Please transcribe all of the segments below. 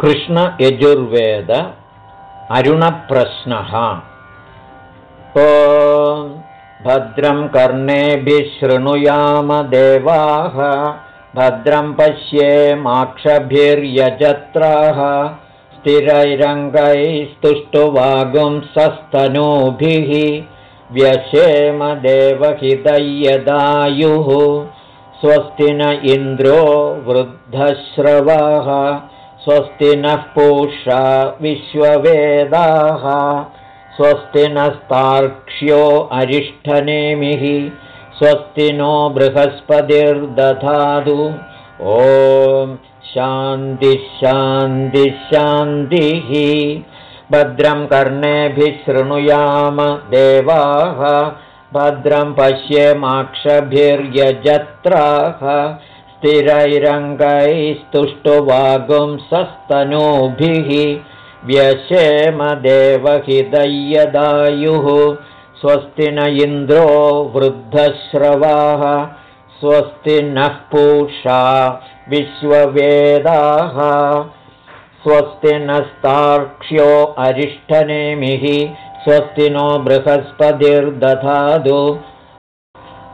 कृष्णयजुर्वेद अरुणप्रश्नः ओ भद्रं कर्णेभिः शृणुयाम देवाः भद्रं पश्येमाक्षभिर्यजत्राः स्थिरैरङ्गैस्तुष्टुवागुं सस्तनूभिः व्यशेमदेवहितयदायुः स्वस्ति न इन्द्रो वृद्धश्रवाः स्वस्ति नः पूषा विश्ववेदाः स्वस्ति नस्तार्क्ष्यो अरिष्ठनेमिः स्वस्ति नो बृहस्पतिर्दधातु। ॐ शान्तिः भद्रं कर्णेभिः शृणुयाम देवाः भद्रं पश्येमाक्षभिर्यजत्राः स्थिरैरङ्गैस्तुष्टुवागुंसस्तनूभिः व्यशेमदेवहिदय्यदायुः स्वस्ति न इन्द्रो वृद्धश्रवाः स्वस्ति नः पूषा विश्ववेदाः स्वस्ति नस्तार्क्ष्यो अरिष्ठनेमिः स्वस्ति नो बृहस्पतिर्दधातु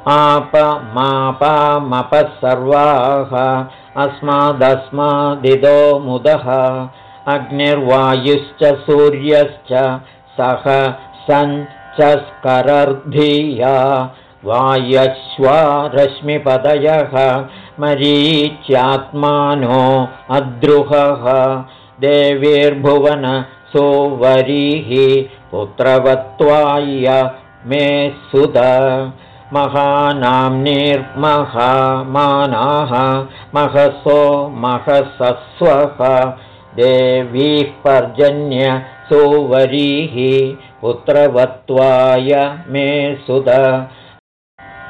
आपमापामपः सर्वाः। अस्मादस्मादिदो मुदः। अग्निर्वायुश्च सूर्यश्च सह सञ्चस्करर्धिया। वायश्वा रश्मिपदयः मरीच्यात्मानो अद्रुहः। देवीर्भुवन सोवरीः पुत्रवत्वाय मे सुद महानाम्निर्महामानाः महसो महसस्वः। देवीः पर्जन्य सोवरीः पुत्रवत्वाय मे सुद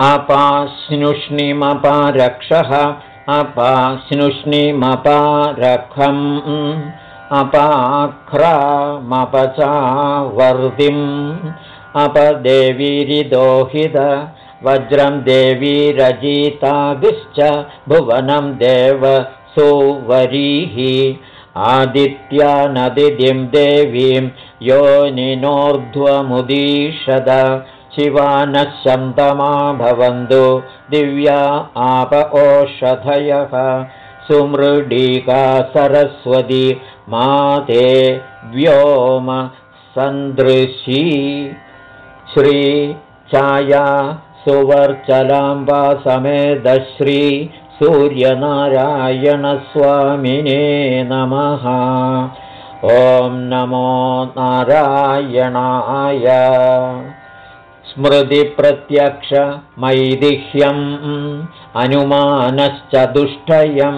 अपाश्नुष्णिमपारक्षः अपाश्नुष्णिमपारखम् अपाख्रामपचावर्तिम् अपदेवीरिदोहित वज्रं देवीरजिताभिश्च भुवनं देव सुवरीः। आदित्या नदिदिं देवीं योनिनोर्ध्वमुदीषद। शिवानः शन्तमा भवन्तु दिव्या आप ओषधयः। सुमृडीका सरस्वती माते व्योम सन्दृशी श्रीचाया सुवर्चलाम्बा समेदश्री सूर्यनारायणस्वामिने नमः। ॐ नमो नारायणाय। स्मृतिप्रत्यक्षमैदिह्यम् अनुमानश्च दुष्टयं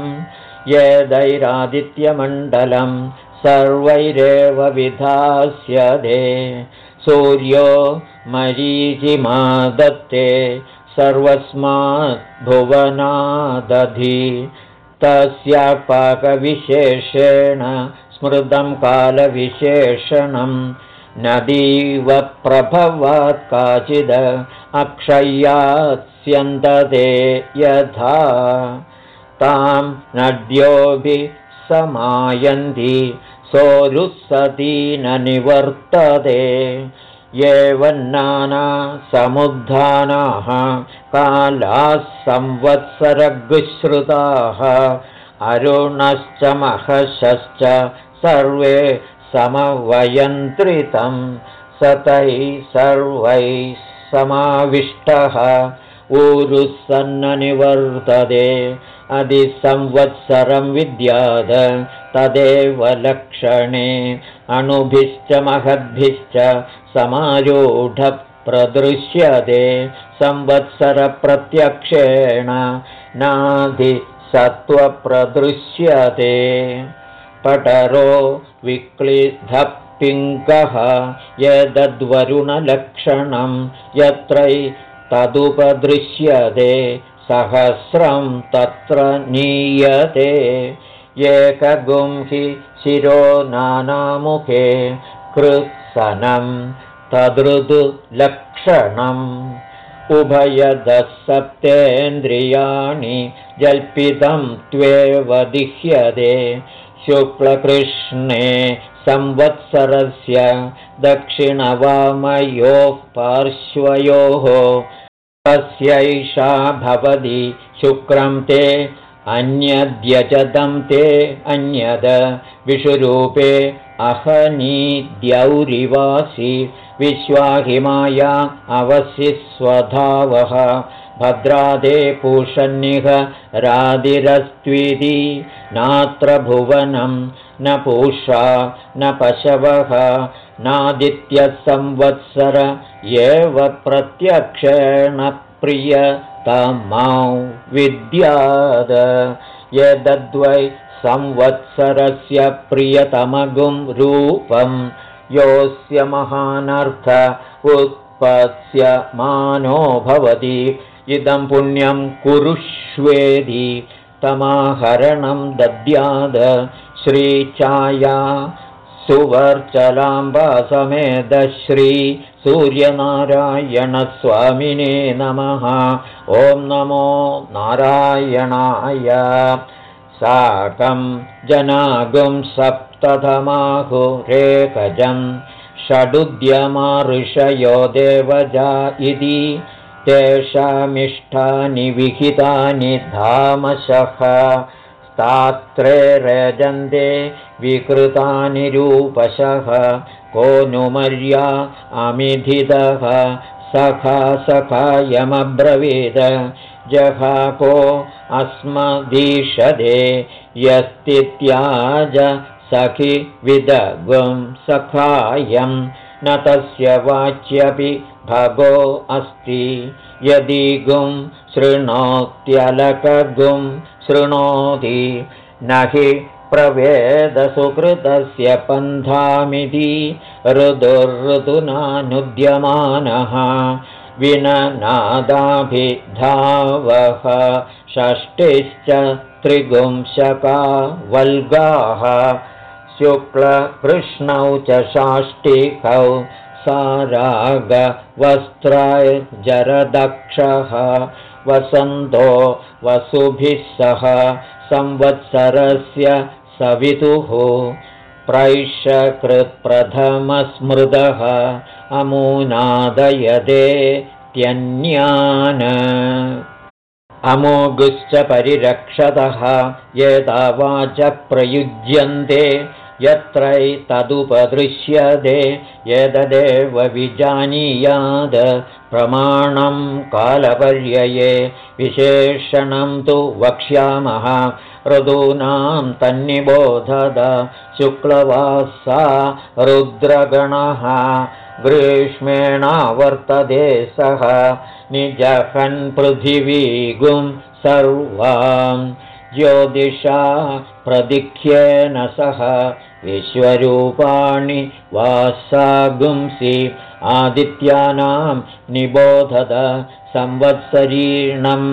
यदैरादित्यमण्डलं सर्वैरेव विधास्यते सूर्यो मरीचिमा दत्ते सर्वस्माद्भुवनादधि तस्यापाकविशेषेण स्मृतं कालविशेषणं। नदीव प्रभवात् काचिद अक्षय्यात्स्यन्तते यथा। तां नद्योभिः समायन्ति सोरुसती न निवर्तते। एवन्नाना समुद्धानाः कालाः संवत्सरगुश्रुताः अरुणश्च महशश्च सर्वे समवयन्त्रितं सतैः सर्वैः समाविष्टः। ऊरुसन्ननिवर्तते अधिसंवत्सरं विद्याद तदेव लक्षणे अणुभिश्च महद्भिश्च समारूढप्रदृश्यते। संवत्सरप्रत्यक्षेण नाधिसत्त्वप्रदृश्यते पटरो विक्लिधपिङ्गः यदद्वरुणलक्षणं यत्रै तदुपदृश्यते। सहस्रं तत्र नीयते एकगुंहि शिरो नानामुखे कृत्सनं तदृदुलक्षणम्। उभयदः सप्तेन्द्रियाणि जल्पितं त्वेव दिह्यते। शुक्लकृष्णे संवत्सरस्य दक्षिणवामयोः पार्श्वयोः। तस्यैषा भवति शुक्रं ते अन्यद्यजदं ते अन्यद विषुरूपे अहनीद्यौरिवासि विश्वाहिमाया स्वधावः भद्रादे पूषन्निह रादिरस्त्विति नात्र भुवनं न पूषा न पशवः नादित्यसंवत्सर एव प्रत्यक्षेण प्रियतमौ विद्याद। यदद्वै संवत्सरस्य प्रियतमगुं रूपं योऽस्य महानर्थ उत्पत्स्यमानो भवति। इदं पुण्यं कुरुष्वेदि। तमाहरणं दद्याद। श्रीचाया सुवर्चलाम्बासमेदश्री सूर्यनारायणस्वामिने नमः। ॐ नमो नारायणाय। साकं जनागुं सप्ततमाहुरेकजं षडुद्यमाऋषयो देवजा इति। तेषामिष्टानि विहितानि धामशः स्तात्रे रजन्ते विकृतानि रूपशः को नुमर्या अमिधितः सखा सखायमब्रवीद। जहाको अस्मदीषदे यस्तित्याज सखि विदगुं सखायं न तस्य वाच्यपि भगो अस्ति। यदि गुं शृणोत्यलकगुं शृणोति न हि प्रवेदसुकृतस्य पन्थामिति ऋदुर्ऋतुनानुद्यमानः विननादाभिधावः षष्टिश्च त्रिगुंशका वल्गाः शुक्लकृष्णौ च षाष्टिकौ सारागवस्त्रैर्जरदक्षः वसन्तो वसुभिः सह संवत्सरस्य सवितुः प्रैषकृत्प्रथमस्मृदः अमूनादयदे त्यन्यान्। अमोघुश्च परिरक्षतः एतावाच प्रयुज्यन्ते यत्रैतदुपदृश्यते एतदेव विजानीयाद प्रमाणं कालपर्यये विशेषणं तु वक्ष्यामः ऋतूनां तन्निबोधद शुक्लवासा रुद्रगणः ग्रीष्मेणावर्तते सः निजहन्पृथिवीगुं सर्वां ज्योतिषा प्रदिख्येन सह विश्वरूपाणि वासागुंसि। आदित्यानां निबोधद संवत्सरीणं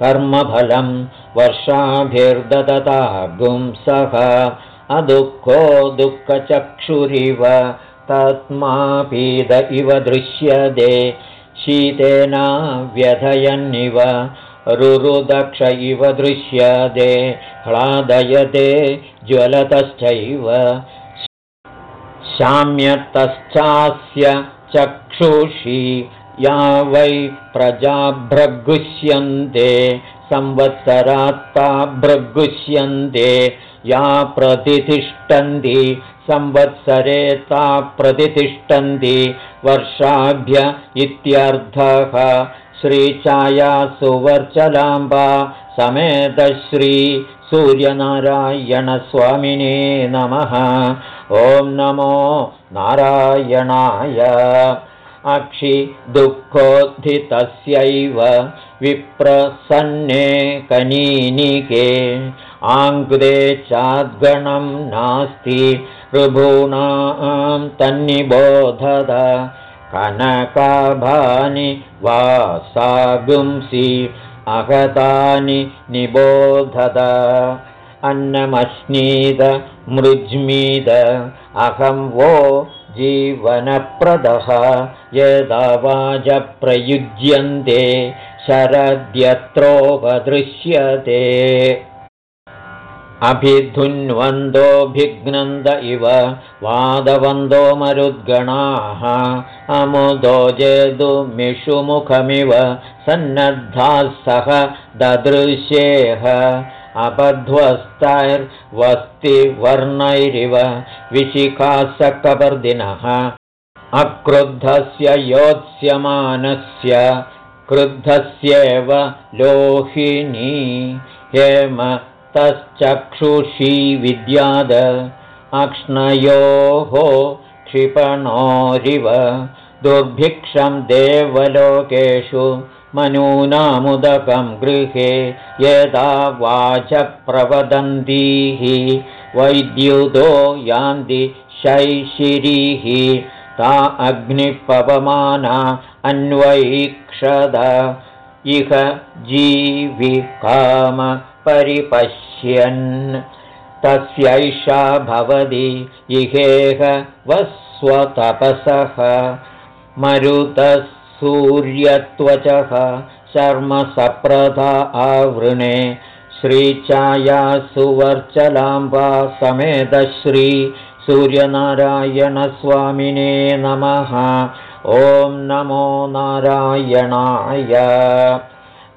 कर्मफलं वर्षाभिर्ददतागुं सः अदुःखो दुःखचक्षुरिव तस्मापीद इव दृश्यते। शीतेन व्यथयन्निव रुरुदक्ष इव दृश्यते ह्लादयते ज्वलतश्चैव। शाम्यतश्चास्य चक्षुषी या वै प्रजाभ्रगुष्यन्ते संवत्सरात्ताभ्रगुष्यन्ते या प्रतितिष्ठन्ति संवत्सरे ता प्रतितिष्ठन्ति वर्षाभ्य इत्यर्थः श्रीचाया सुवर्चलाम्बा समेतश्री सूर्यनारायणस्वामिने नमः। ॐ नमो नारायणाय। अक्षि दुःखोद्धितस्यैव विप्रसन्ने कनीनिके। आङ्ग्रे चाद्गणं नास्ति ऋभूणां तन्निबोधद कनकाभानि वासागुंसि अगतानि निबोधद अन्नमश्नीद मृज्मीद अहं वो जीवनप्रदः। यदावाजप्रयुज्यन्ते शरद्यत्रोपदृश्यते अभिधुन्वन्दोऽभिघ्नन्द इव वादवन्दो मरुद्गणाः। अमुदो जेदुमिषुमुखमिव सन्नद्धाः सह ददृश्येह। अपध्वस्तैर्वस्तिवर्णैरिव विशिखासकपर्दिनः अक्रुद्धस्य योत्स्यमानस्य क्रुद्धस्येव लोहिनी। हेम तश्चक्षुषी विद्याद। अक्ष्णयोः क्षिपणोरिव। दुर्भिक्षं देवलोकेषु मनूनामुदकं गृहे यदा वाचप्रवदन्तीः। वैद्युतो यान्ति शैशिरीः। ता अग्निपवमाना अन्वैक्षद इह जीविकामपरिपश्यन् तस्यैषा भवति इहेह वस्वतपसः। मरुतः सूर्यत्वचः शर्मसप्रधा आवृणे। श्रीचाया सुवर्चलाम्बा समेतश्री सूर्यनारायणस्वामिने नमः। ॐ नमो नारायणाय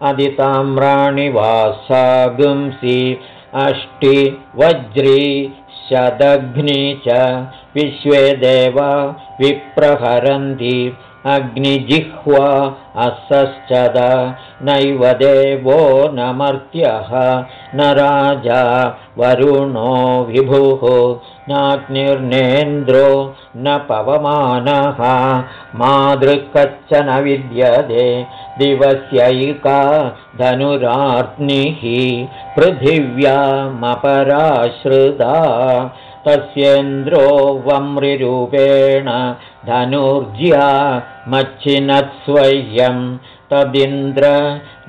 अदिताम्राणि वासागुंसि अष्टि वज्री शदघ्नि च विश्वे देव विप्रहरन्ति अग्निजिह्वा असश्चद। नैव देवो न मर्त्यः न राजा वरुणो विभुः। नाग्निर्नेन्द्रो न पवमानः। मादृक्कच्चन विद्यते। दिवस्यैका धनुरार्निः पृथिव्यामपराश्रिता। तस्येन्द्रो वम्रिरूपेण धनुर्ज्या मच्छिनत्स्वय्यं तदिन्द्र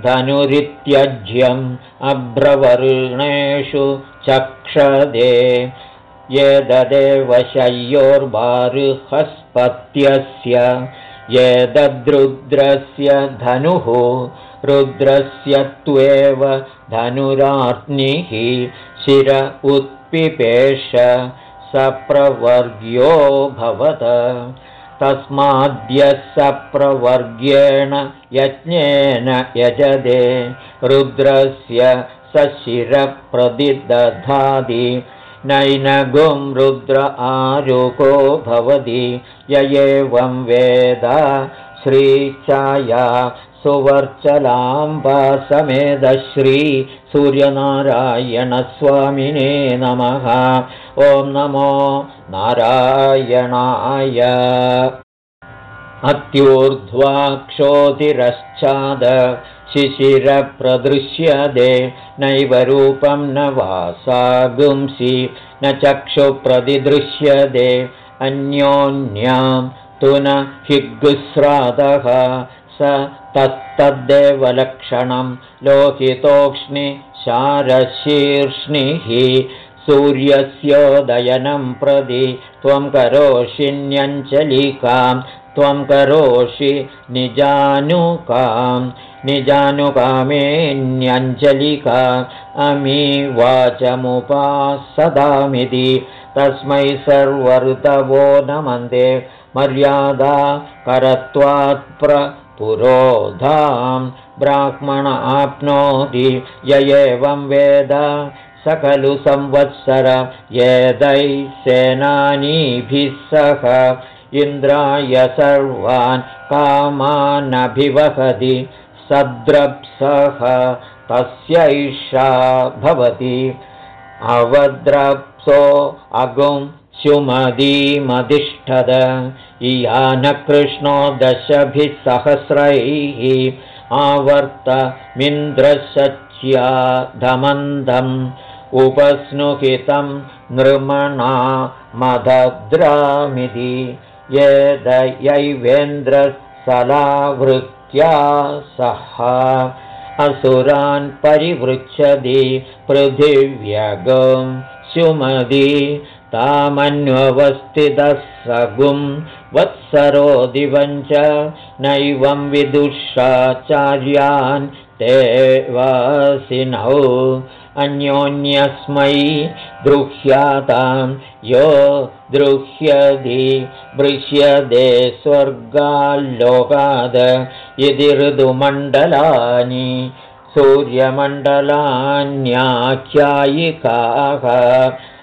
धनुरित्यज्यम् अभ्रवर्णेषु चक्षदे। येददेवशय्योर्बारुहस्पत्यस्य येदद्रुद्रस्य धनुः रुद्रस्य त्वेव धनुरात्निः शिर उत्पिपेश सप्रवर्ग्यो भवत तस्माद्य सप्रवर्ग्येण यज्ञेन यजदे रुद्रस्य सशिरप्रदिदधादि नैनगुं रुद्र आरुको भवति। य एवं वेद श्रीचाया सुवर्चलाम्बासमेधश्री सूर्यनारायणस्वामिने नमः। ॐ नमो नारायणाय। अत्यूर्ध्वाक्षोतिरश्चाद शिशिरप्रदृश्यते नैव रूपं न वासागुंसि न चक्षुप्रतिदृश्यते अन्योन्यां तु न हिग्गुस्रादः। स तत्तद्देवलक्षणं लोहितोक्ष्णिशारशीर्ष्णिः सूर्यस्योदयनं प्रदि त्वं करोषिण्यञ्चलिकां त्वं करोषि निजानुकां। निजानुकामेऽन्यञ्जलिका अमी वाचमुपासदामिति तस्मै सर्वऋतवो नमन्दे मर्यादा करत्वात्प्र पुरोधां ब्राह्मण आप्नोति य एवं वेद स खलु संवत्सर येदै सेनानीभिः सह इन्द्राय सर्वान् कामानभिवहति सद्रप्सः तस्यैषा भवति अवद्रप्सो अगुं सुमदीमधिष्ठद इयानकृष्णो दशभिः सहस्रैः आवर्तमिन्द्रशच्याधमन्दम् उपस्नुहितं नृमणा मदद्रामिति। यदैवेन्द्रसलावृत्या सह असुरान् परिवृच्छति पृथिव्यगं सुमदी तामन्ववस्थितः सगुं वत्सरो दिवञ्च नैवं विदुषाचार्यान् ते वासिनौ अन्योन्यस्मै दृह्यातां यो दृह्यति दृश्यते स्वर्गाल्लोकाद इति ऋतुमण्डलानि सूर्यमण्डलान्याख्यायिकाः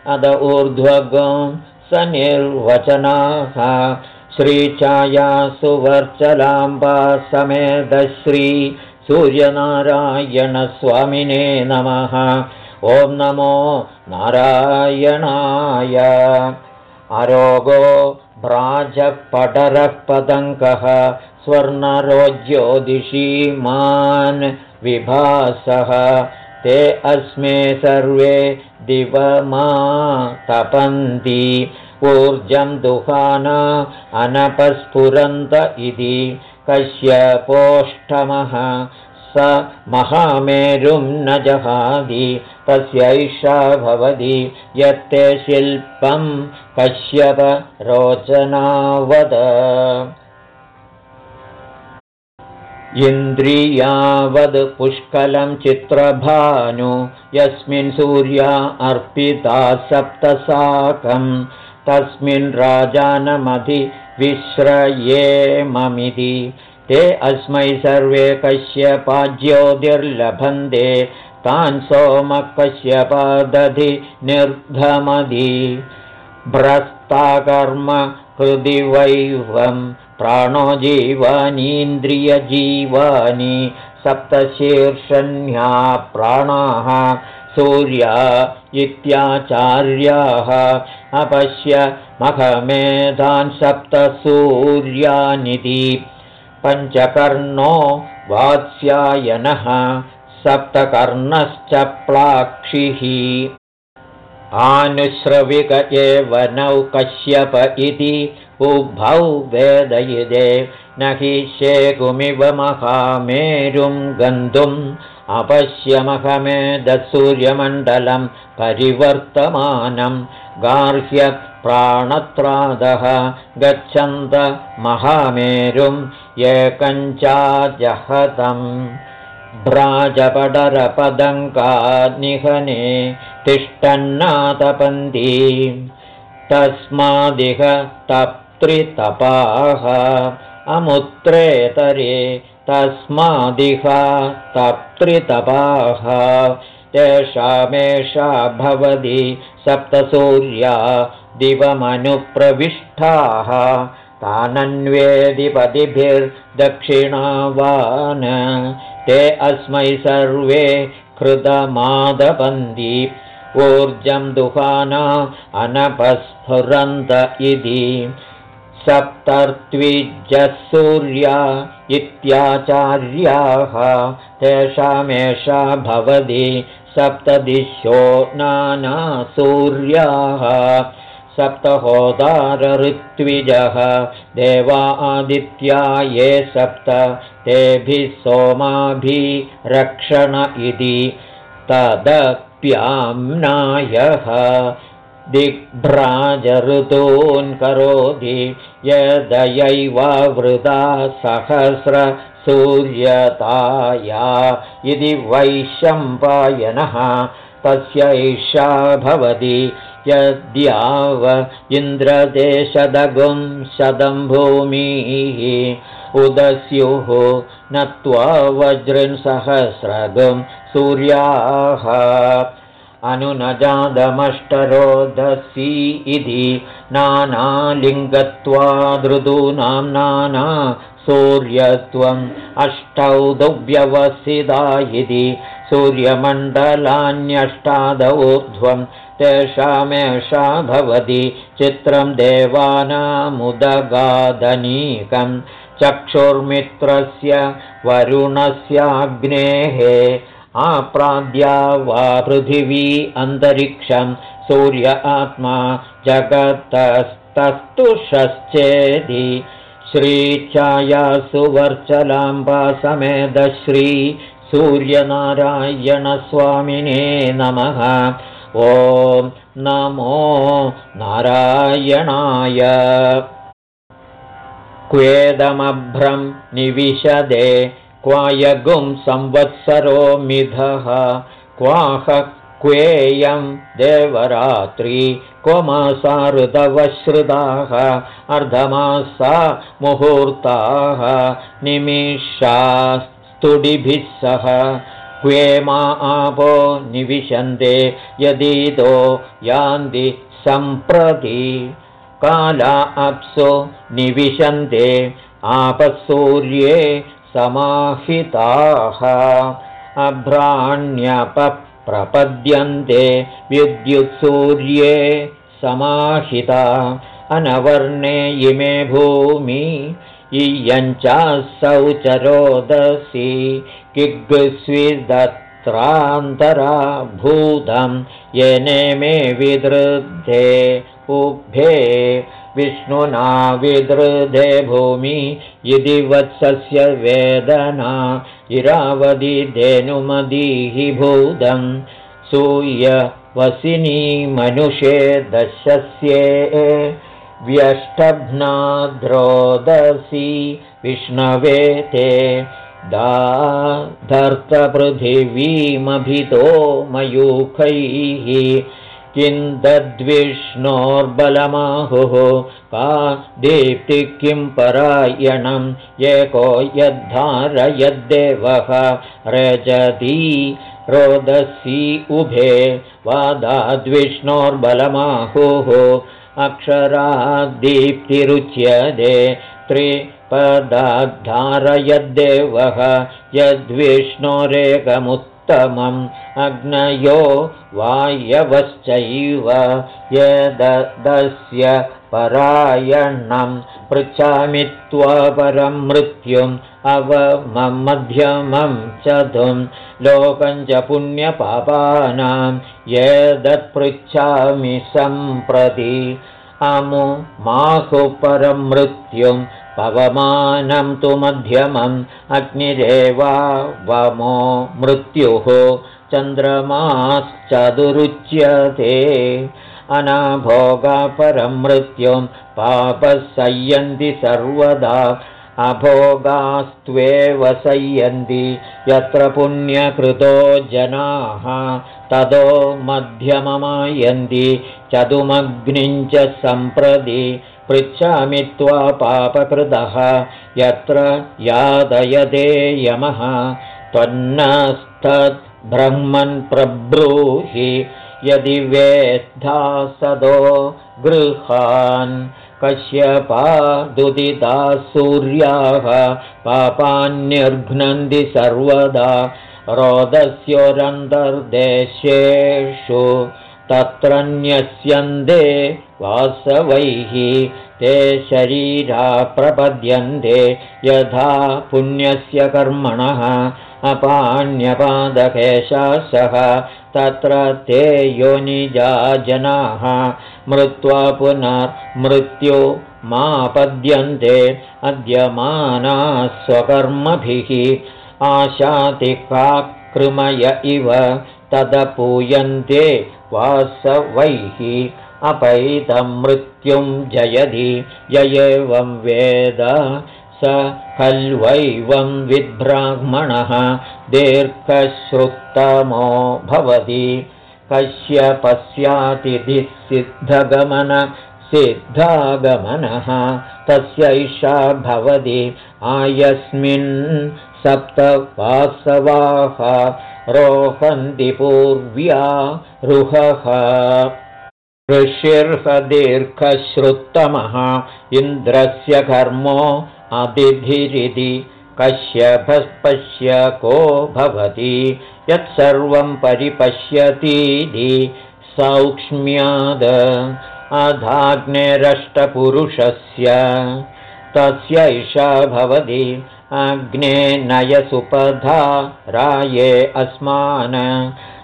अद ऊर्ध्वगं स निर्वचनाः श्रीचाया सुवर्चलाम्बा समेधश्री सूर्यनारायणस्वामिने नमः। ॐ नमो नारायणाय। अरोगो भ्राजपटरः पतङ्कः स्वर्णरोज्योतिषीमान् विभासः। ते अस्मे सर्वे दिवमा तपन्ति ऊर्जं दुहाना अनपस्फुरन्त इति। कश्यपोष्ठमः स महामेरुं न जहादि तस्यैषा भवति यत्ते शिल्पं कश्यपरोचनावद इन्द्रियावद् पुष्कलं चित्रभानु यस्मिन् सूर्या अर्पिता सप्तसाकम् तस्मिन् राजानमधि विश्रयेममिति ते अस्मै सर्वे कश्यपाज्योतिर्लभन्ते तान् सोमकश्यपादधि निर्धमधि भ्रस्ताकर्म हृदि वैवं प्राणो जीवानीन्द्रियजीवानि सप्तशीर्षण्या प्राणाः सूर्या इत्याचार्याः अपश्य मखमेधान् सप्तसूर्यानिधि पञ्चकर्णो वात्स्यायनः सप्तकर्णश्च प्लाक्षिः आनुश्रविक एव नौ कश्यप इति उभौ वेदयिदे न हि शेकुमिव महामेरुं गन्तुम् अपश्यमहमेदसूर्यमण्डलं परिवर्तमानं गार्ह्यप्राणत्रादः गच्छन्त महामेरुं एकञ्चाजहतम् भ्राजपडरपदङ्कानिहने तिष्ठन्नातपन्ती तस्मादिह तप्त्रितपाः अमुत्रेतरे तस्मादिहा तप्त्रितपाः। तेषामेषा भवति सप्तसूर्या दिवमनुप्रविष्टाः। तानन्वेदिपतिभिर्दक्षिणावान्। ते अस्मै सर्वे कृतमादपन्ति। ऊर्जं दुहाना अनपस्फुरन्त इति सप्तर्त्विजसूर्या इत्याचार्याः तेषामेषा भवति सप्तदिशो नानासूर्याः सप्तहोदारऋत्विजः देवा आदित्या ये सप्त तेभिः सोमाभिरक्षण इति तदप्याम्नायः दिग्भ्राजऋतून् करोति यदयैवावृता सहस्रसूर्यताया। इति वैशम्पायनः तस्यैषा भवति। यद्याव इन्द्रदेशदगुं शतं भूमिः उदस्युः नत्वा वज्रन्सहस्रगुं सूर्याः अनुनजादमष्टरोदसी इति नानालिङ्गत्वादृदूनां नाना सूर्यत्वम् अष्टौ दुव्यवसिदा इति सूर्यमण्डलान्यष्टादौर्ध्वं तेषामेषा भवति चित्रं देवानामुदगादनीकं चक्षुर्मित्रस्य वरुणस्याग्नेः आप्राद्या वा पृथिवी अन्तरिक्षं सूर्य आत्मा जगतस्तस्तुषश्चेदि श्रीच्छायासुवर्चलाम्बा समेधश्री सूर्यनारायणस्वामिने नमः। ॐ नमो नारायणाय। क्वेदमभ्रं निविशदे क्वायगुं संवत्सरो मिधः। क्वाह क्वेयं देवरात्रि क्व मासा ऋतवश्रुताः अर्धमासा मुहूर्ताः निमिषास्तुडिभिः सह। क्वे मा आपो निविशन्ते यदीतो यान्ति सम्प्रति। काला अप्सु निविशन्ते आपसूर्ये समाहिताः। अभ्राण्यपप्रपद्यन्ते विद्युत्सूर्ये समाहिता। अनवर्णे इमे भूमि इयञ्चासौ चरोदसी किग्स्विदत्रान्तरा भूतं येने मे विदृद्धे उभे विष्णुना विदृधे भूमि यदि वत्सस्य वेदना धेनुमदीः भूतं सूयवसिनी मनुषे दशस्ये व्यष्टभ्नाद्रोदसी विष्णवे ते दाधर्तपृथिवीमभितो मयूखैः किन्दद्विष्णोर्बलमाहुः का दीप्ति किं परायणं? एको यद्धारयद्देवः। रजती रोदसी उभे। वादाद्विष्णोर्बलमाहुः। अक्षराद्दीप्तिरुच्यते त्रिपदाद्धारयद्देवः। यद्विष्णोरेकमुत् अग्नयो वायवश्चैव यदस्य परायणं पृच्छामि त्वपरं मृत्युम् अवमध्यमं चतुं लोकं च पुण्यपापानां यदत्पृच्छामि सम्प्रति अमु माहुपरं मृत्युं पवमानं तु मध्यमम् अग्निरेवा वमो मृत्युः चन्द्रमाश्चतुरुच्यते। अनाभोगापरं मृत्युं पापः सयन्ति सर्वदा। अभोगास्त्वेव सयन्ति यत्र पुण्यकृतो जनाः ततो मध्यममायन्ति। चतुमग्निञ्च सम्प्रति पृच्छामि त्वा पापकृतः यत्र यादयदे यमः त्वन्नस्तद्ब्रह्मन् प्रब्रूहि यदि वेद्धा सदो गृहान् कश्यपादुदिता सूर्याः पापान्यर्घ्नन्ति सर्वदा रोदस्योरन्तर्देशेषु तत्र न्यस्यन्ते वासवैः ते शरीरा प्रपद्यन्ते यथा पुण्यस्य कर्मणः अपान्यपादकेशासः तत्र ते योनिजा जनाः मृत्वा पुनर्मृत्यु मापद्यन्ते अद्यमाना स्वकर्मभिः आशातिकाकृमय इव तदपूयन्ते वासवैः अपैतं मृत्युं जयति य एवं वेद स खल्वैवं विद्ब्राह्मणः दीर्घश्रुत्तमो भवति। कश्यपस्यातिथिसिद्धगमन सिद्धागमनः तस्यैषा भवति। आयस्मिन् सप्तवासवाः रोहन्ति पूर्व्या रुहः ऋषिर्हदीर्घश्रुत्तमः इन्द्रस्य कर्मो अतिथिरिति कश्यपश्य को भवति यत्सर्वं परिपश्यतीति सौक्ष्म्याद अधाग्नेरष्टपुरुषस्य। तस्यैषा भवति अग्ने नयसुपधा राये अस्मान्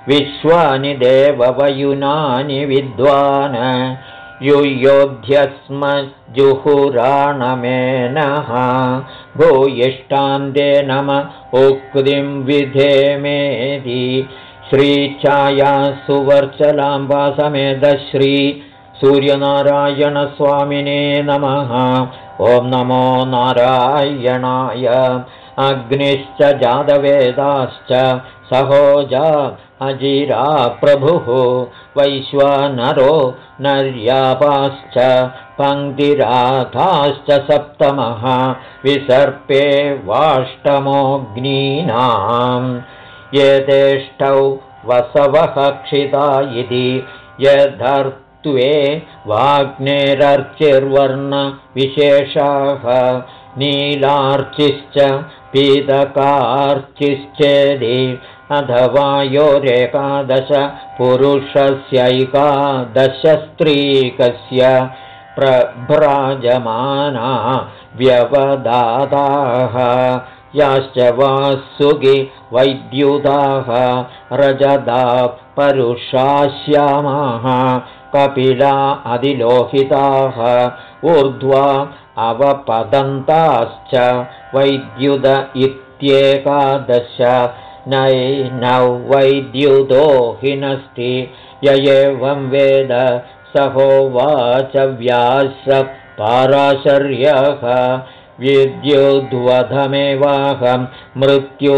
विश्वानि देववयुनानि विद्वान् युयोध्यस्म जुहुराणमेनः भूयिष्ठान्ते नम उक्तिं विधेमेधि श्रीच्छाया सुवर्चलाम्बा समेधश्री सूर्यनारायणस्वामिने नमः। ॐ नमो नारायणाय अग्निश्च जातवेदाश्च सहोजा अजिरा प्रभुः वैश्वानरो नर्यापाश्च पङ्क्तिराथाश्च सप्तमः विसर्पे वाष्टमोऽग्नीनाम् एतेष्टौ वसवः क्षिता इति यदर्त्वे वाग्नेरर्चिर्वर्णविशेषाः नीलार्चिश्च पीतकार्चिश्चेदि अथवा योरेकादश पुरुषस्यैकादशस्त्रीकस्य प्रभ्राजमाना व्यवदाताः। याश्च वासुगि वैद्युदाः रजदा परुषाश्यामाः कपिला अधिलोहिताः ऊर्ध्वा अवपदन्ताश्च वैद्युद इत्येकादश नैनौ वैद्युतो हिनस्ति य एवं वेद सहोवाच व्यास पाराशर्यः विद्युद्वधमेवाहं मृत्युमैश्चमिति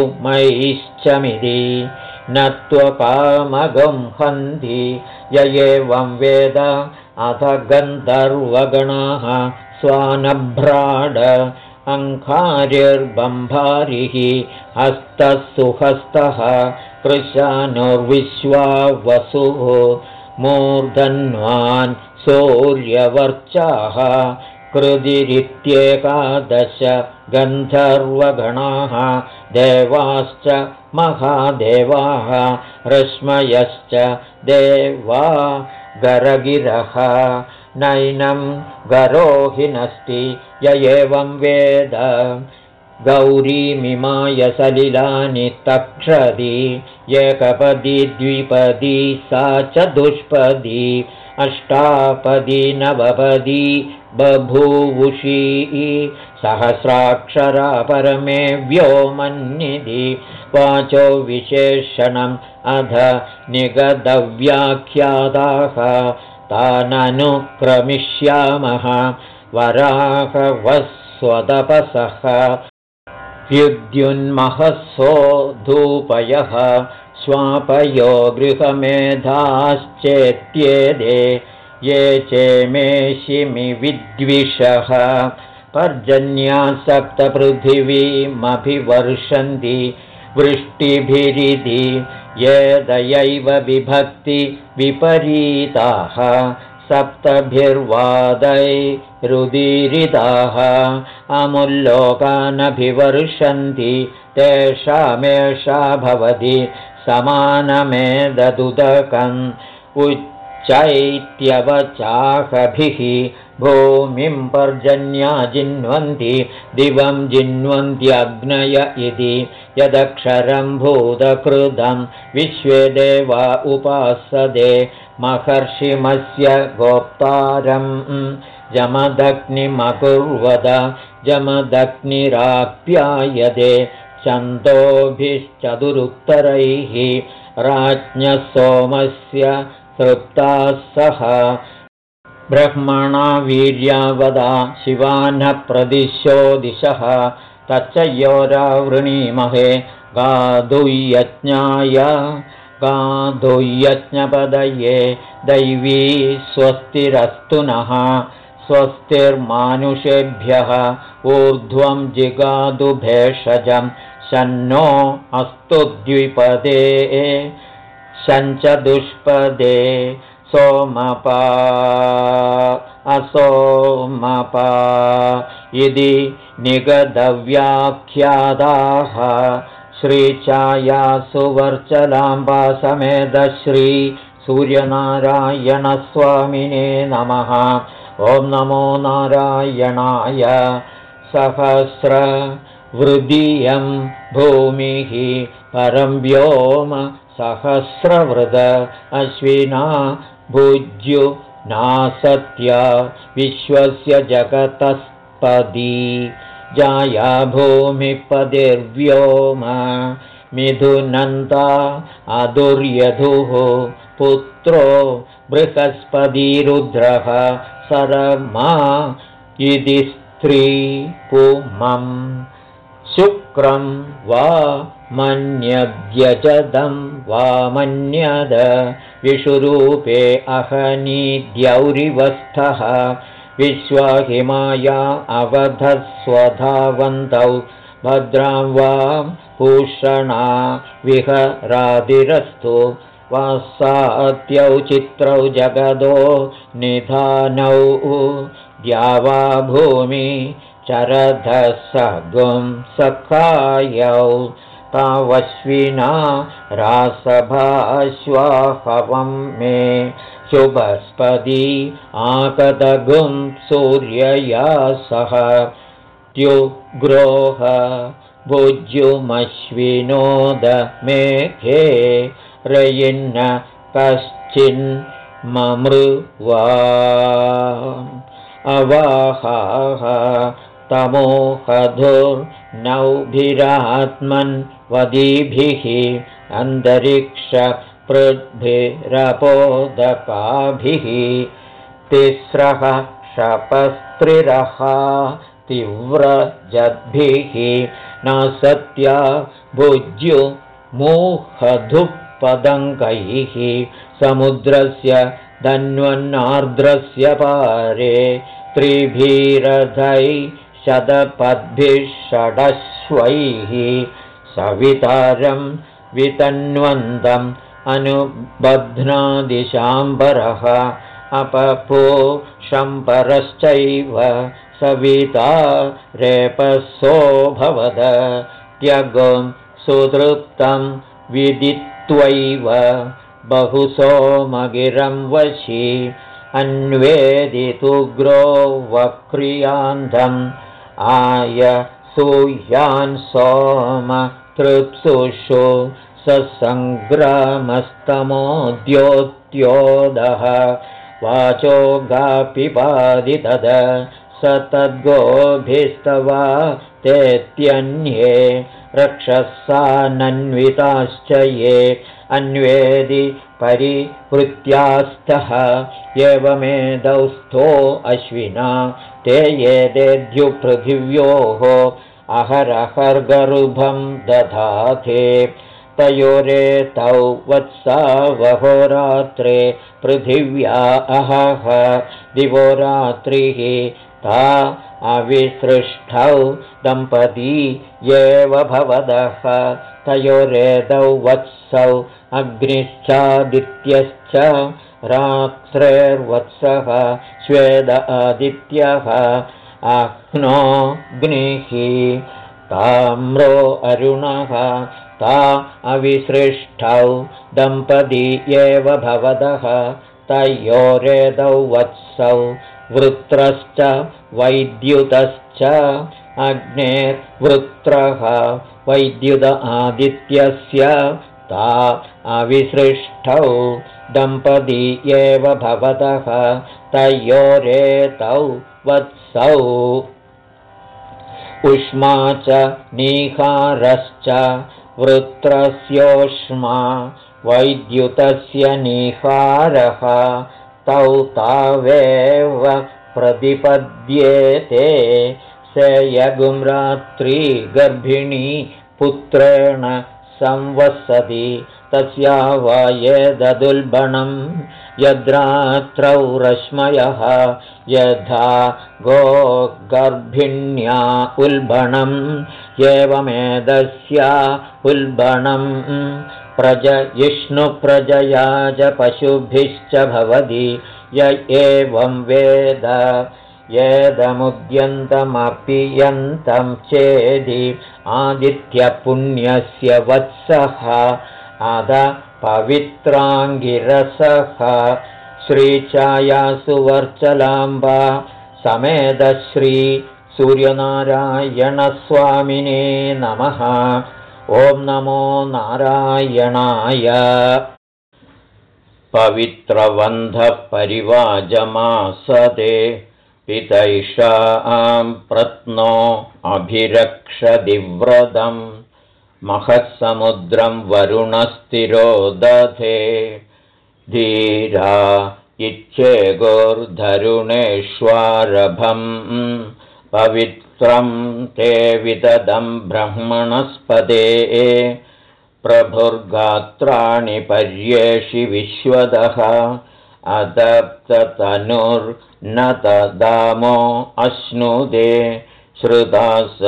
न त्वकामगं हन्ति य एवं वेद अथ गन्धर्वगणाः स्वानभ्राड अङ्कार्यर्बम्भारिः हस्तः सुहस्तः कृशानुर्विश्वा वसुः मूर्धन्वान् सूर्यवर्चाः कृदिरित्येकादश गन्धर्वगणाः देवाश्च महादेवाः रश्मयश्च देवा गरगिरः नैनं गरोहिनस्ति य एवं वेद। गौरीमिमाय सलिलानि तक्षदि एकपदी द्विपदी सा च दुष्पदी। अष्टापदी नवपदी बभूवुषी सहस्राक्षरा परमे व्योमन्निधि। वाचो विशेषणम् अध निगदव्याख्याताः ताननुक्रमिष्यामः। वराहवस्वदपसः। विद्युन्महसो धूपयः। स्वापयो गृहमेधाश्चेत्येदे। ये चेमेशिमि विद्विषः। पर्जन्या सप्तपृथिवीमभिवर्षन्ति वृष्टिभिरिति येदयैव विभक्ति विपरीताः सप्तभिर्वादैरुदीरिताः अमुल्लोकानभिवर्षन्ति तेषामेषा भवति समानमेददुदकम् उच्चैत्यवचाहभिः भूमिं पर्जन्या जिन्वन्ति दिवं जिन्वन्त्यग्नय इति यदक्षरं भूतकृतं विश्वे देवा उपासदे महर्षिमस्य गोप्तारं। जमदग्निमकुर्वद जमदग्निराप्यायदे छन्दोभिश्चतुरुत्तरैः राज्ञः सोमस्य तृप्ताः सह। ब्रह्मणा वीर्यावदा शिवानः प्रदिशो दिशः तच्च योरावृणीमहे गाधुयज्ञाय गाधुयज्ञपदये दैवी स्वस्तिरस्तु नः। स्वस्तिर्मानुषेभ्यः ऊर्ध्वं जिगादुभेषजं शन्नो अस्तु द्विपदे शञ्च दुष्पदे सोमपा असोमपा। इति निगदव्याख्याताः सूर्यनारायणस्वामिने नमः। ॐ नमो नारायणाय सहस्रवृदीयं भूमिः परं व्योम सहस्रवृद अश्विना भुज्यु नासत्या विश्वस्य जगतस्पदी। जाया भूमिपदिर्व्योम मिथुनन्ता अदुर्यधुः पुत्रो बृहस्पतिरुद्रः सरमा इति स्त्री पुमम् शुक्रं वा मन्यद्यजदं वा मन्यद विषुरूपे अहनीद्यौरिवस्थः विश्वाहिमाया अवधस्वधावन्तौ। भद्रां वा भूषणा विहरादिरस्तु। वासात्यौ चित्रौ जगदो निधानौ। द्यावा भूमि चरधसगुं सखायौ तावश्विना रासभाश्वाहवं मे शुभस्पदी आकदगुं सूर्यया सह द्युग्रोह भुज्युमश्विनोदमेघे रयिन्न कश्चिन्ममृवा अवाहाः तमोहधुर्नौभिरात्मन्वदीभिः अन्तरिक्षपृद्भिरपोदकाभिः तिस्रः शपस्त्रिरः तीव्रजद्भिः न सत्या भुज्युमूहधुःपदङ्कैः समुद्रस्य धन्वन्नार्द्रस्य पारे त्रिभीरथै शतपद्भिः षडश्वैः सवितारं वितन्वन्तम् अनुबध्नादिशाम्बरः अपपो शम्परश्चैव सविता रेपसोऽभवद त्यगं सुतृप्तं विदित्वैव बहुसोमगिरं वशी अन्वेदितुग्रो वक्रियान्धम् आय सूह्यान् सोम तृप्सुषु सङ्ग्रामस्तमोद्योत्योदः वाचो गापिपादितद स तद्गोभिस्तवा तेत्यन्ये। रक्षसानन्विताश्च ये अन्वेदि परिवृत्यास्तः। एवमेदौ स्थो अश्विना ते ये देद्युपृथिव्योः अहरहर्गर्भं दधाथे तयोरेतौ वत्सावहोरात्रे पृथिव्या अहः। दिवोरात्रिः ता अविसृष्टौ दम्पती एव भवदः तयोरेतौ वत्सौ अग्निश्चादित्यश्च रात्रेर्वत्सः स्वेद आदित्यः अह्नोऽग्निः ताम्रो अरुणः ता अविसृष्टौ दम्पती एव भवदः तयोरेदौ वत्सौ वृत्रश्च वैद्युतश्च अग्नेर्वृत्रः वैद्युत आदित्यस्य ता अविसृष्टौ दम्पती एव भवतः तयोरेतौ वत्सौ। उष्मा च निहारश्च वृत्रस्योष्मा वैद्युतस्य निहारः तौ तावेव प्रतिपद्येते सेयगुं गर्भिणी पुत्रेण संवसति तस्या वा ये ददुल्बणं यद्रात्रौ रश्मयः यथा गोगर्भिण्या उल्बणम् एवमेदस्या उल्बणं प्रजयिष्णुप्रजया च पशुभिश्च भवति य एवं वेद यदमुद्यन्तमपियन्तं चेदि आदित्यपुण्यस्य वत्सः अध पवित्राङ्गिरसः श्रीचायासुवर्चलाम्बा समेदश्री सूर्यनारायणस्वामिने नमः। ॐ नमो नारायणाय। पवित्रबन्धपरिवाजमासदे पितैषां प्रत्नो अभिरक्षदिव्रतं महत्समुद्रं वरुणस्थिरो दधे। धीरा इच्छेगोर्धरुणेष्वारभम् पवित्रं ते विददं ब्रह्मणस्पदे। प्रभुर्गात्राणि पर्येषि विश्वदः अदप्ततनुर्न तदामो अश्नुदे श्रुता स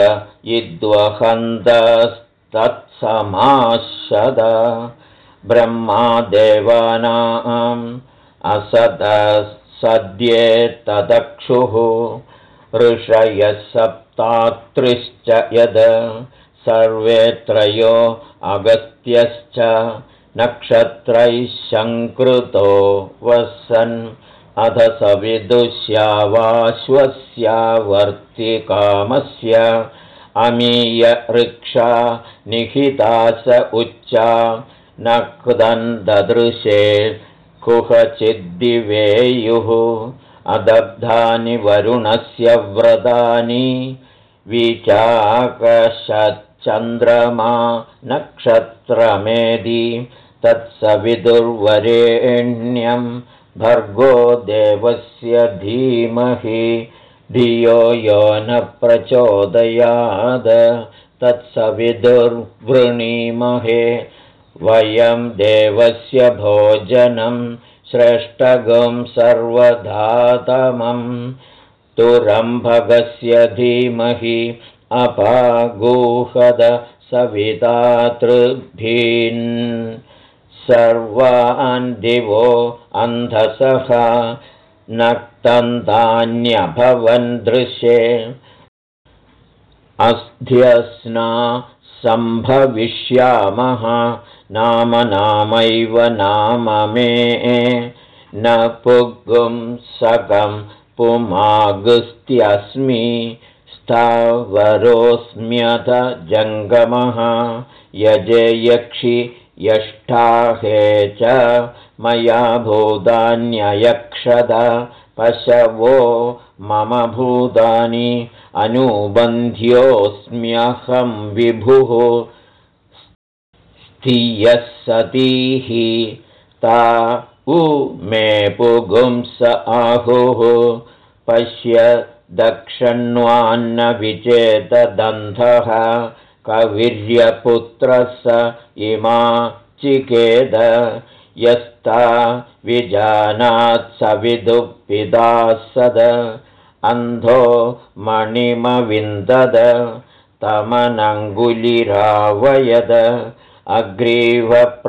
इद्वहन्तस्तत्समाशद ब्रह्मादेवानाम् असदसद्ये तदक्षुः ऋषयः सप्तात्रिश्च यद् सर्वे त्रयो अगस्त्यश्च नक्षत्रैः शङ्कृतो वसन्। अध सविदुष्यावाश्वस्यावर्तिकामस्य अमीय ऋक्षा निहिता स उच्चा। नदृशे कुहचिद्दिवेयुः। अदब्धानि वरुणस्य व्रतानि। विचाकशच्चन्द्रमा नक्षत्रमेदि तत्सविदुर्वरेण्यं भर्गो देवस्य धीमहि। धियो यो न प्रचोदयाद तत्सविदुर्वृणीमहे। वयं देवस्य भोजनं श्रेष्ठगं सर्वधातमं। तुरम्भगस्य धीमहि अपागूहद सवितातृभीन् सर्वान् दिवो अन्धसः नक्तन्तान्यभवन् दृश्ये। अस्ध्यस्ना सम्भविष्यामः नाम नामैव नाम मे। न पुगुं सकं पुमागुस्त्यस्मि स्थावरोऽस्म्यथ जङ्गमः। यजे यक्षि यष्ठाहे च मया भूतान्ययक्षद पशवो मम भूतानि अनुबन्ध्योऽस्म्यहं विभुः स्थियः सतीः ता उ मे पुगुंस आहुः पश्य दक्षण्वान्न विचेतदन्धः कविर्यपुत्रः स इमा चिकेद यस्ता सद अन्धो मणिमविन्दद तमनङ्गुलिरावयद अग्रीवप्रत्यमुञ्चद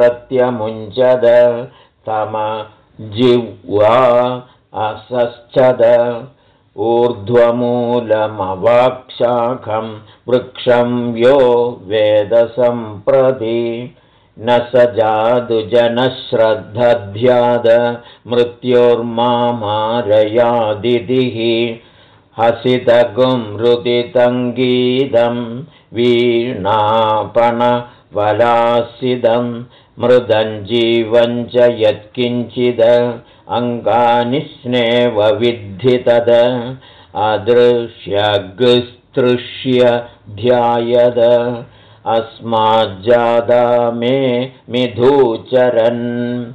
तम जिह्वा असश्चद ऊर्ध्वमूलमवाक्षाखं वृक्षं यो वेदसम्प्रति। न स जादुजनश्रद्धध्याद मृत्योर्मामारयादितिः हसितगुं रुदितङ्गीतं वीणापणवलासिदं मृदञ्जीवं च यत्किञ्चिद अङ्गानि स्नेव विद्धि तद। अदृश्यगृस्तृष्य ध्यायद। अस्माज्जादा मे मिधूचरन्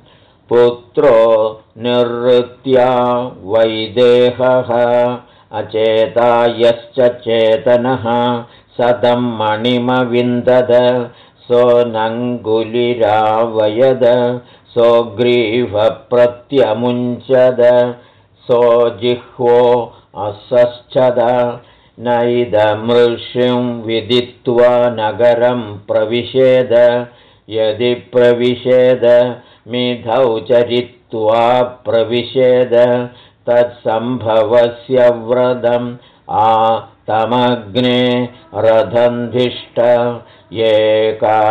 पुत्रो निवृत्या वैदेहः। अचेता यश्च चेतनः। सदं मणिमविन्दद। सोऽनङ्गुलिरावयद सोऽग्रीवप्रत्यमुञ्चद सोऽजिह्वो असश्चद नैदमृषिं विदित्वा नगरं प्रविशेद यदि प्रविशेद मिधौ चरित्वा प्रविशेद तत्सम्भवस्य व्रतम् आ तमग्ने रथन्धिष्ट एकाश्वमेकयोजनम्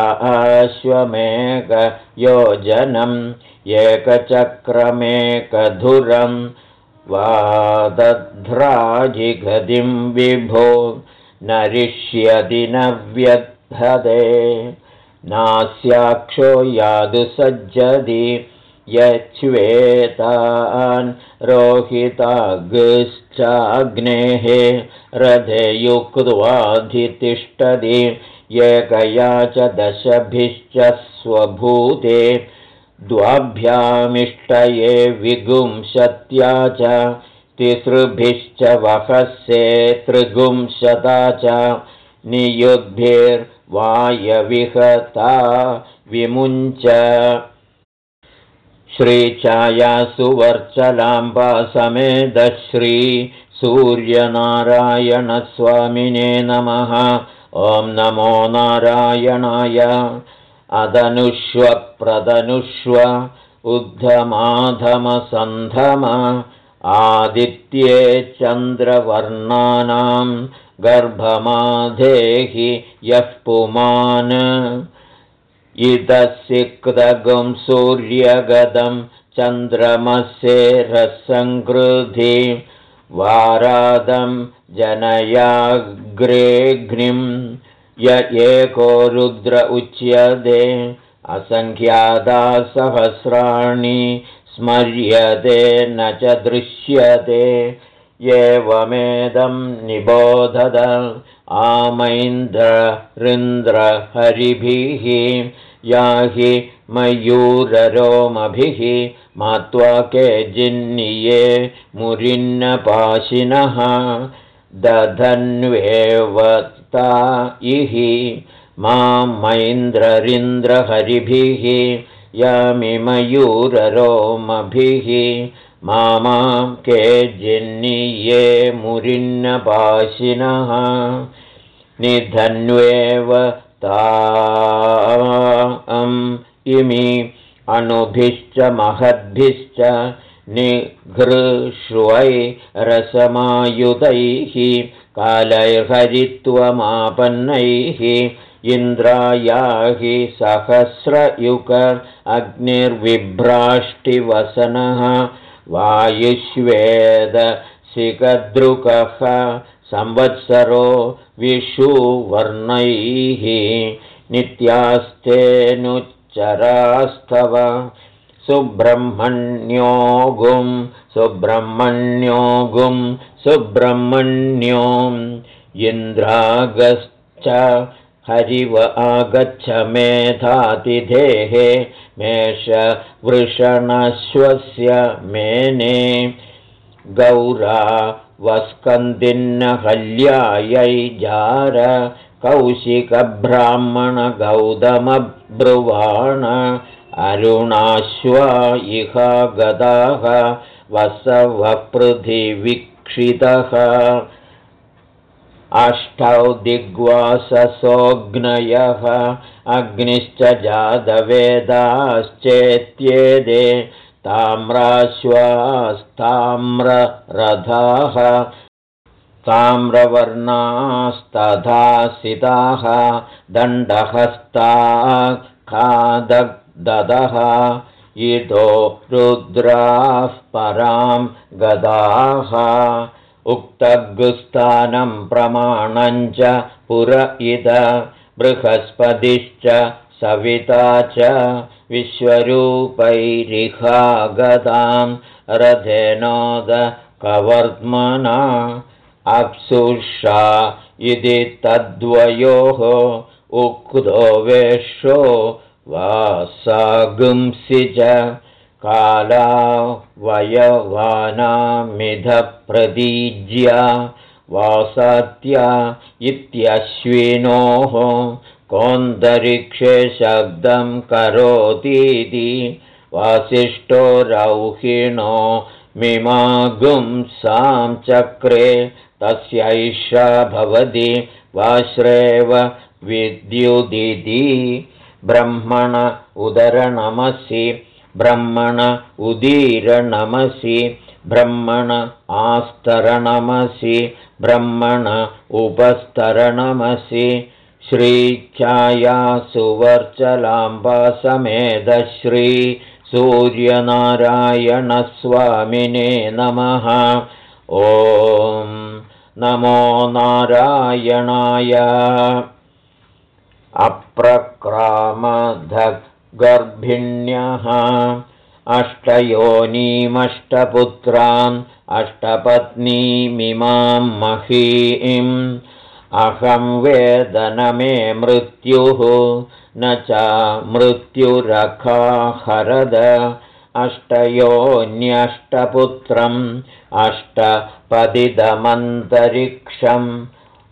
एकचक्रमेकधुरं वादध्राजिगतिं विभो नरिष्यति न व्यधदे नास्याक्षो यादु सज्जति यच्छ्वेतान् रोहितागश्चाग्नेः रथे युक्त्वाधितिष्ठति एकया च दशभिश्च स्वभूते द्वाभ्यामिष्टये विगुंशत्या च तिसृभिश्च वहस्ये त्रिगुंशता च नियुद्भिर्वायविहता विमुञ्च। श्रीछायासुवर्चलाम्बासमेदश्री सूर्यनारायणस्वामिने नमः ॐ नमो नारायणाय अदनुष्वप्रदनुष्व उद्धमाधमसन्धम आदित्ये चन्द्रवर्णानां गर्भमाधेहि यः पुमान्। इदसिक्तगं सूर्यगदं चन्द्रमसे रसङ्कृधि वारादं जनयाग्रेघ्निं य एको रुद्र उच्यते असङ्ख्यादासहस्राणि स्मर्यते न च दृश्यते। एवमेदं निबोधद आमैन्द्ररिन्द्रहरिभिः याहि मयूररोमभिः मात्वा के जिन्निये मुरिन्नपाशिनः दधन्वेवता इहि मां मैन्द्ररिन्द्रहरिभिः यमिमयूररोमभिः मां के जिन्निये मुरिन्नपाशिनः निधन्वेव ताम् इमि अणुभिश्च महद्भिश्च निघृष्वै रसमायुधैः कालैर्हरित्वमापन्नैः इन्द्रायाहि सहस्रयुग अग्निर्विभ्राष्टिवसनः वायुष्वेदशिखदृकः संवत्सरो विषुवर्णैः नित्यास्तेऽनुच्चरास्तव सुब्रह्मण्योगुं सुब्रह्मण्योगुं सुब्रह्मण्योम् इन्द्रागश्च हरिव आगच्छ मेधातिथेः मेषवृषणश्वस्य मेने। गौरा वस्कन्दिन्नहल्यायै जार कौशिकब्राह्मणगौतमब्रुवाण अरुणाश्वा इह गदाः वसवपृथिवीक्षितः। अष्टौ दिग्वाससोऽग्नयः अग्निश्च जातवेदाश्चेत्येदे ताम्राश्वास्ताम्ररथाः ताम्रवर्णास्तथासिताः दण्डहस्ता खाददः इतो रुद्राः परां गदाः। उक्तगुस्थानं प्रमाणञ्च पुर इद। बृहस्पतिश्च सविता च विश्वरूपैरिहागतां रथेनोदकवर्त्मना अप्सुषा इति तद्वयोः उक्तो वेषो वासागुंसि च काला वयवानामिधप्रतीज्या वासात्या इत्यश्विनोः कोऽन्तरिक्षे शब्दं करोतीति वासिष्ठो रौहिणो मिमागुंसां चक्रे तस्यैषा भवति वाश्रेव विद्युदिति ब्रह्मण उदरनमसि ब्रह्मण उदीरणमसि ब्रह्मण आस्तरणमसि ब्रह्मण उपस्तरणमसि श्रीच्छायासुवर्चलाम्बासमेधश्री सूर्यनारायणस्वामिने नमः। ॐ नमो नारायणाय अप्रक्रामधगर्भिण्यः अष्टयोनीमष्टपुत्राम् अष्टपत्नीमिमां महीम्। अहं वेदनमे मृत्युः न च मृत्युरखाहरद। अष्टयोन्यष्टपुत्रम् अष्टपदिदमन्तरिक्षम्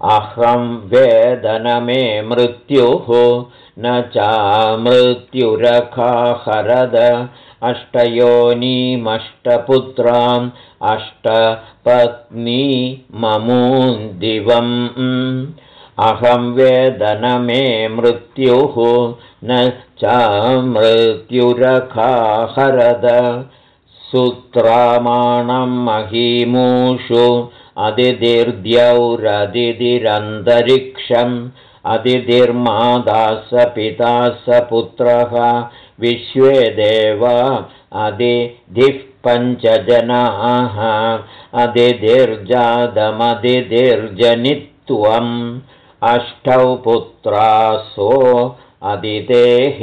अहं वेदनमे मृत्युः न चामृत्युरखाहरद अष्टयोनीमष्टपुत्राम् अष्टपत्नी ममून्दिवम्। अहं वेदनमे मृत्युः न चामृत्युरखाहरद सुत्रामाणं महीमूषु अदितिर्द्यौरदितिरन्तरिक्षम् अदितिर्मादा स पिता स पुत्रः विश्वे देव अदिधिः पञ्चजनाः अदितिर्जातमदितिर्जनित्वम् अष्टौ पुत्रासो अदितेः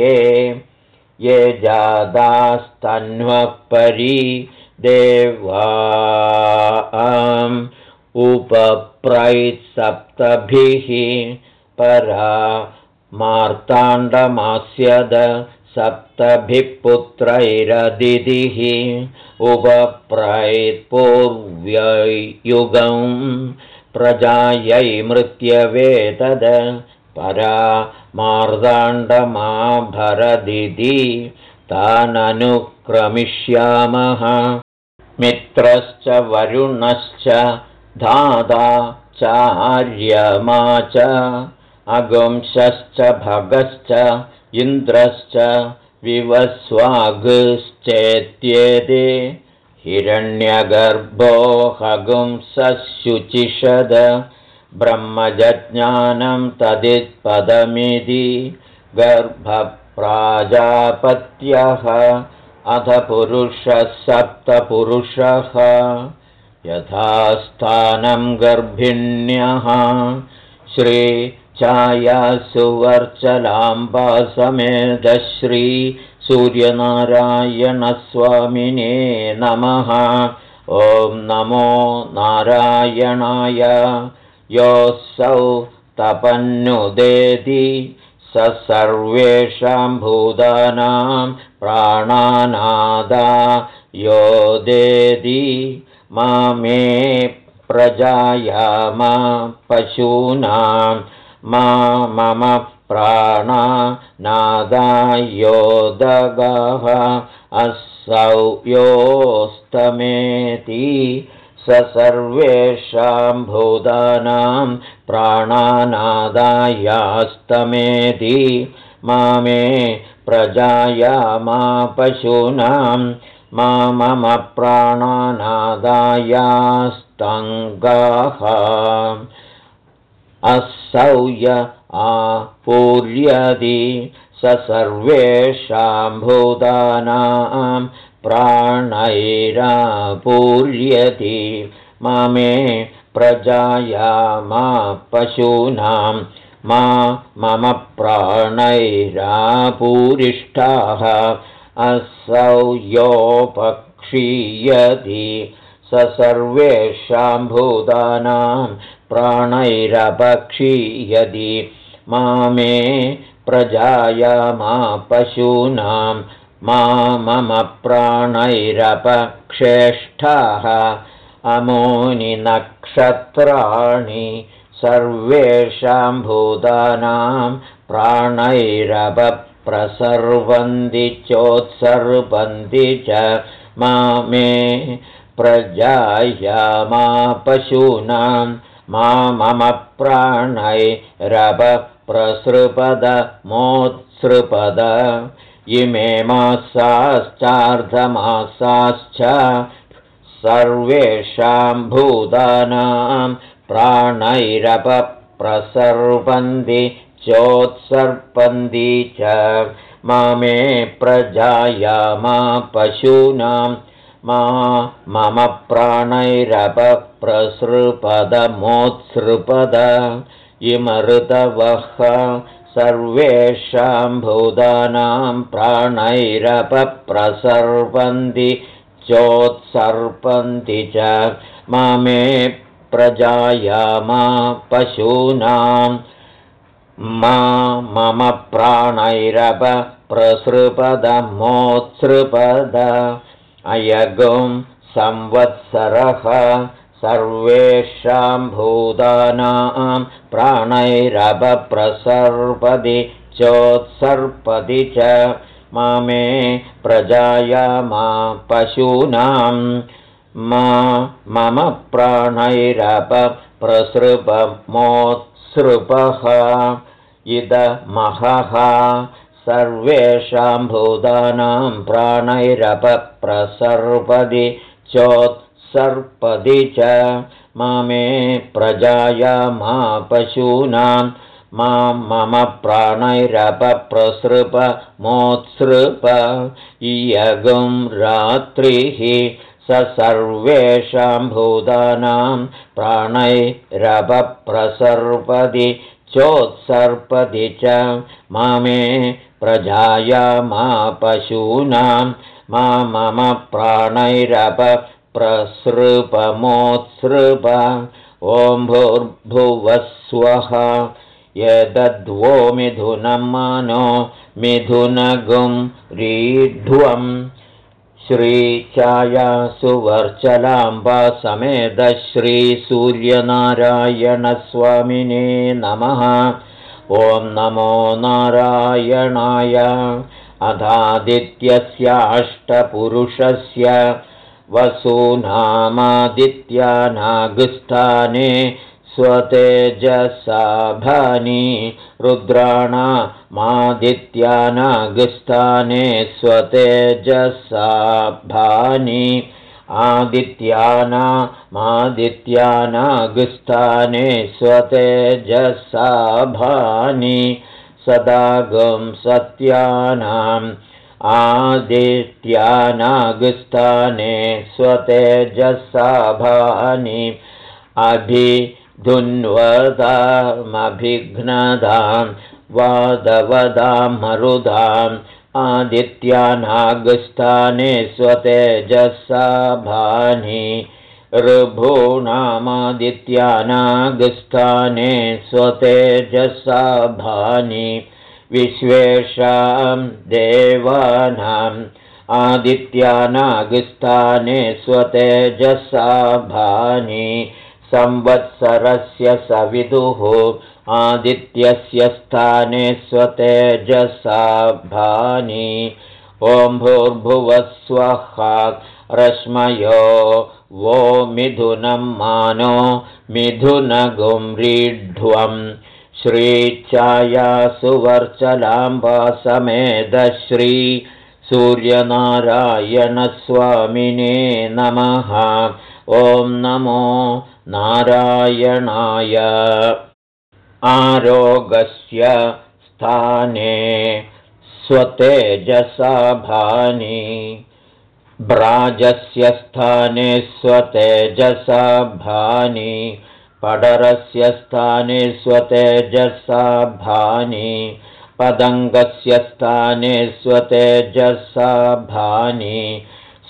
ये जादास्तन्वपरि देवा उपप्रैत्सप्तभिः परा मार्ताण्डमास्यद सप्तभिः पुत्रैरदितिः उपप्रैत्पूर्व्ययुगम् प्रजायै मृत्यवेतद परा मार्दाण्डमाभरदिति ताननुक्रमिष्यामः मित्रश्च वरुणश्च धादा च अगुंशश्च भगश्च इन्द्रश्च विवस्वागश्चेत्येते हिरण्यगर्भो हगुंसशुचिषद ब्रह्मजज्ञानं तदित्पदमिति गर्भप्राजापत्यः अथ पुरुषः सप्तपुरुषः यथा स्थानं गर्भिण्यः श्रीचायासुवर्चलाम्बासमेधश्री सूर्यनारायणस्वामिने नमः। ॐ नमो नारायणाय। योऽसौ तपन्नुदेति स सर्वेषां भूतानां प्राणानादा योदेति मा मे प्रजाया मा पशूनां मा मम प्राणा नादायोदगः असौ योस्तमेति स सर्वेषां भूतानां प्राणानादायास्तमेति। मा मे प्रजाया मा पशूनां मा मम प्राणानादायास्तङ्गाः असौ य आपूर्यति स सर्वेषां भूतानां प्राणैरापूर्यति मे प्रजाया मा पशूनां मा मम प्राणैरापूरिष्ठाः असौ योपक्षीयति स सर्वेषां भूतानां प्राणैरपक्षीयति मा मे प्रजाया मा पशूनां मा मम प्राणैरपक्षेष्ठाः अमोनि नक्षत्राणि सर्वेषां भूतानां प्राणैरपप्रसर्वन्ति चोत्सर्वन्ति च मा मे प्रजाया मा पशूनां मा मम प्राणैरपप्रसृपद मोत्सृपद। इमे मासाश्चार्धमासाश्च सर्वेषां भूतानां प्राणैरपप्रसर्पन्ति चोत्सर्पन्ति च मा मे पशूनां। मा मम प्राणैरपप्रसृपदमोत्सृपद। इमऋतवः सर्वेषां भूतानां प्राणैरपप्रसर्पन्ति चोत्सर्पन्ति च मा मे प्रजाया मा पशूनां मा मम प्राणैरप प्रसृपदमोत्सृपद। अयगुं संवत्सरः सर्वेषां भूतानां प्राणैरभप्रसर्पदि चोत्सर्पदि च। मामे प्रजाया मा पशूनां। मा मम प्राणैरपप्रसृपमोत्सृपः इदमहः सर्वेषां भूतानां प्राणैरपप्रसर्पदि चोत्सर्पदि च मामे प्रजाया मा पशूनां। मा मम प्राणैरपप्रसृप मोत्सृप। इयगुं रात्रिः स सर्वेषां भूतानां प्राणैरपप्रसर्पदि चोत्सर्पदि च मामे प्रजाया मा पशूनां मा मम प्राणैरपप्रसृपमोत्सृप ॐ भूर्भुवस्वः यदद्वो मिथुनं मानो मिथुनगुं रीढ्वम् श्रीचाया सुवर्चलाम्बा समेतश्रीसूर्यनारायणस्वामिने नमः। ॐ नमो नारायणाय। अधादित्यस्याष्टपुरुषस्य वसूनामादित्यानागुस्थाने स्वतेजसाभानि रुद्राणामादित्यानागुस्थाने स्वतेजसाभानि आदित्यानामादित्यानागुस्थाने स्वतेजसाभानि सदागं सत्यानाम् आदित्यानागुस्थाने स्वतेजसाभानि अभि धुन्वतामभिघ्नदां वादवदां मरुदाम् आदित्यानागस्थाने स्वतेजसाभानि ऋभूणामादित्यानागस्थाने स्वतेजसाभानि विश्वेषां देवानाम् आदित्यानागस्थाने स्वतेजसाभानि संवत्सरस्य सविदुः। आदित्यस्य स्थाने स्वतेजसाभानि ॐ भूर्भुवस्वः रश्मयो। वो मिथुनं मानो मिथुनगुम्रीढ्वम् श्रीच्छाया सुवर्चलाम्बा समेधश्री सूर्यनारायणस्वामिने नमः। ॐ नमो नारायणाय। आरोगस्य स्थाने स्वतेजसाभानि भ्राजस्य स्थाने स्वतेजसाभानि पडरस्य स्थाने स्वतेजसाभानि पदङ्गस्य स्थाने स्वतेजसाभानि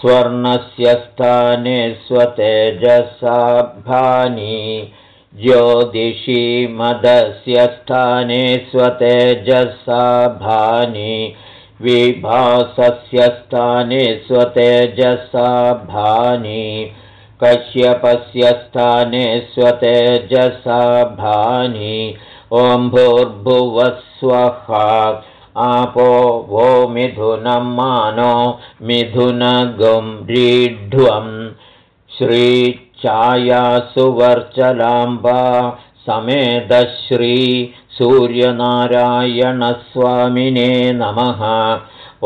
स्वर्णस्य स्थाने स्वतेजसाभानि ज्योतिषी मदस्य स्थाने स्वतेजसाभानि विभासस्य स्थाने स्वतेजसाभानि कश्यपस्य स्थाने स्वतेजसाभानि ॐ भूर्भुवस्वः आपो वो मिथुनं मानो मिथुनगुं रीढ्वम् श्रीचायासुवर्चलाम्बा समेतश्री सूर्यनारायणस्वामिने नमः।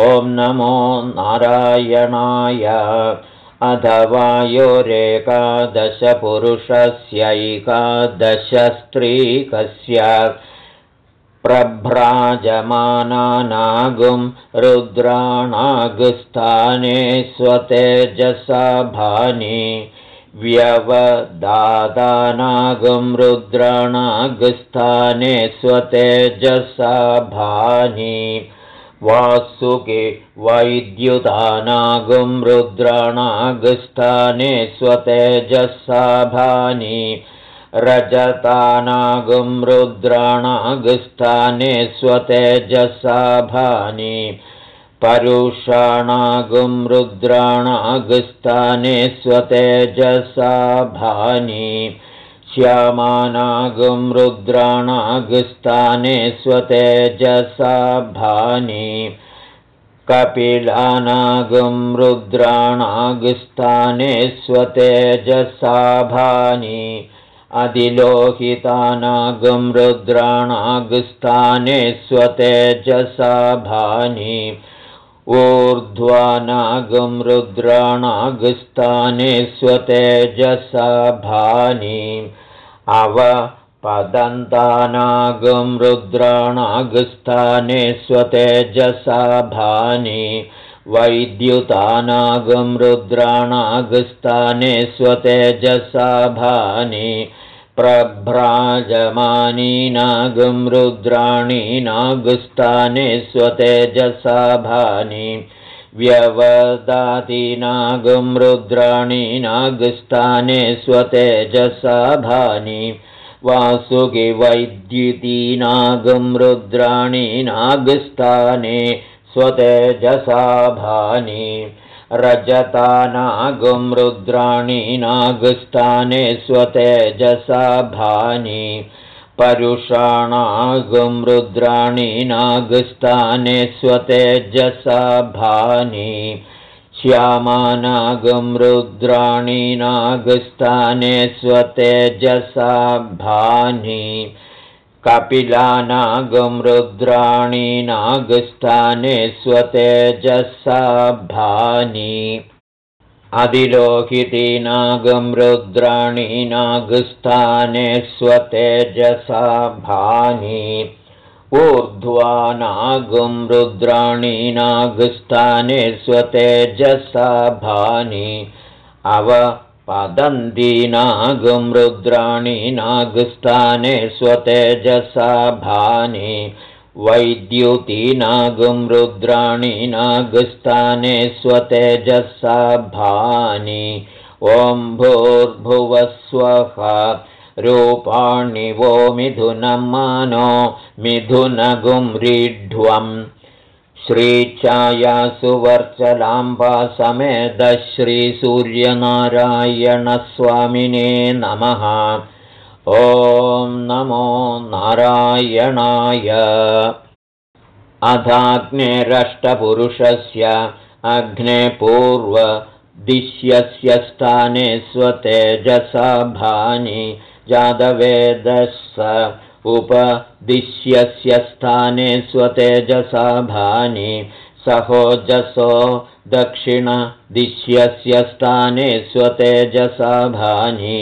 ॐ नमो नारायणाय। अथवायोरेकादशपुरुषस्यैकादशस्त्रीकस्य प्रभ्राजमानानागुं रुद्राणागुस्थाने स्वतेजसाभानि व्यवदादानागुं रुद्राणागुस्थाने स्वतेजसाभानि वासुके वैद्युदानागुं रुद्राणागुस्थाने स्वतेजसाभानि रजतानागुं रुद्राणागुस्थाने स्वतेजसाभानि परुषाणागुं रुद्राणागुस्थाने स्वतेजसाभानि श्यामानागुं रुद्राणागुस्थाने स्वतेजसाभानि कपिलानागुं रुद्राणागुस्थाने स्वतेजसाभानि अधिलोहितानागं रुद्राणागुस्थाने स्वतेजसाभानि ऊर्ध्वानागं रुद्राणागुस्थाने स्वतेजसाभानि अवपदन्तानागं रुद्राणागुस्थाने स्वतेजसाभानि वैद्युतानागं रुद्राणागुस्थाने स्वतेजसाभानि प्रभ्राजमानीनागं नागुस्थाने स्वतेजसाभानि व्यवदातीनागं नागुस्थाने स्वतेजसाभानि वासुकिवैद्युतीनागं रुद्राणी स्वतेजसाभानि रजतानागुं रुद्राणि नागुस्थाने स्वतेजसाभानि परुषाणागुं रुद्राणि नागुस्थाने स्वतेजसाभानि श्यामानागं रुद्राणि नागुस्थाने स्वतेजसाभानि कपिलानागं रुद्राणि नागस्थाने स्वतेजसाभानि। अधिलोहितीनागं रुद्राणि नागस्थाने स्वतेजसाभानि। ऊर्ध्वानागं रुद्राणि नागस्थाने स्वतेजसाभानि। अव पदन्तीनागं रुद्राणि नागस्थाने स्वतेजसाभानि वैद्युतीनागं रुद्राणि नागस्थाने स्वतेजसाभानि ॐ भूर्भुवस्वः रूपाणि वो मिथुनं मानो मिथुनगुं रीढ्वम् श्रीच्छायासुवर्चलाम्बा श्रीसूर्यनारायणस्वामिने नमः। ॐ नमो नारायणाय। अथाग्नेरष्टपुरुषस्य अग्ने पूर्वदिश्यस्य स्थाने स्वतेजसाभानि जातवेदः उपदिश्यस्य स्थाने स्वतेजसाभानि सहोजसो दक्षिणदिश्यस्य स्थाने स्वतेजसाभानि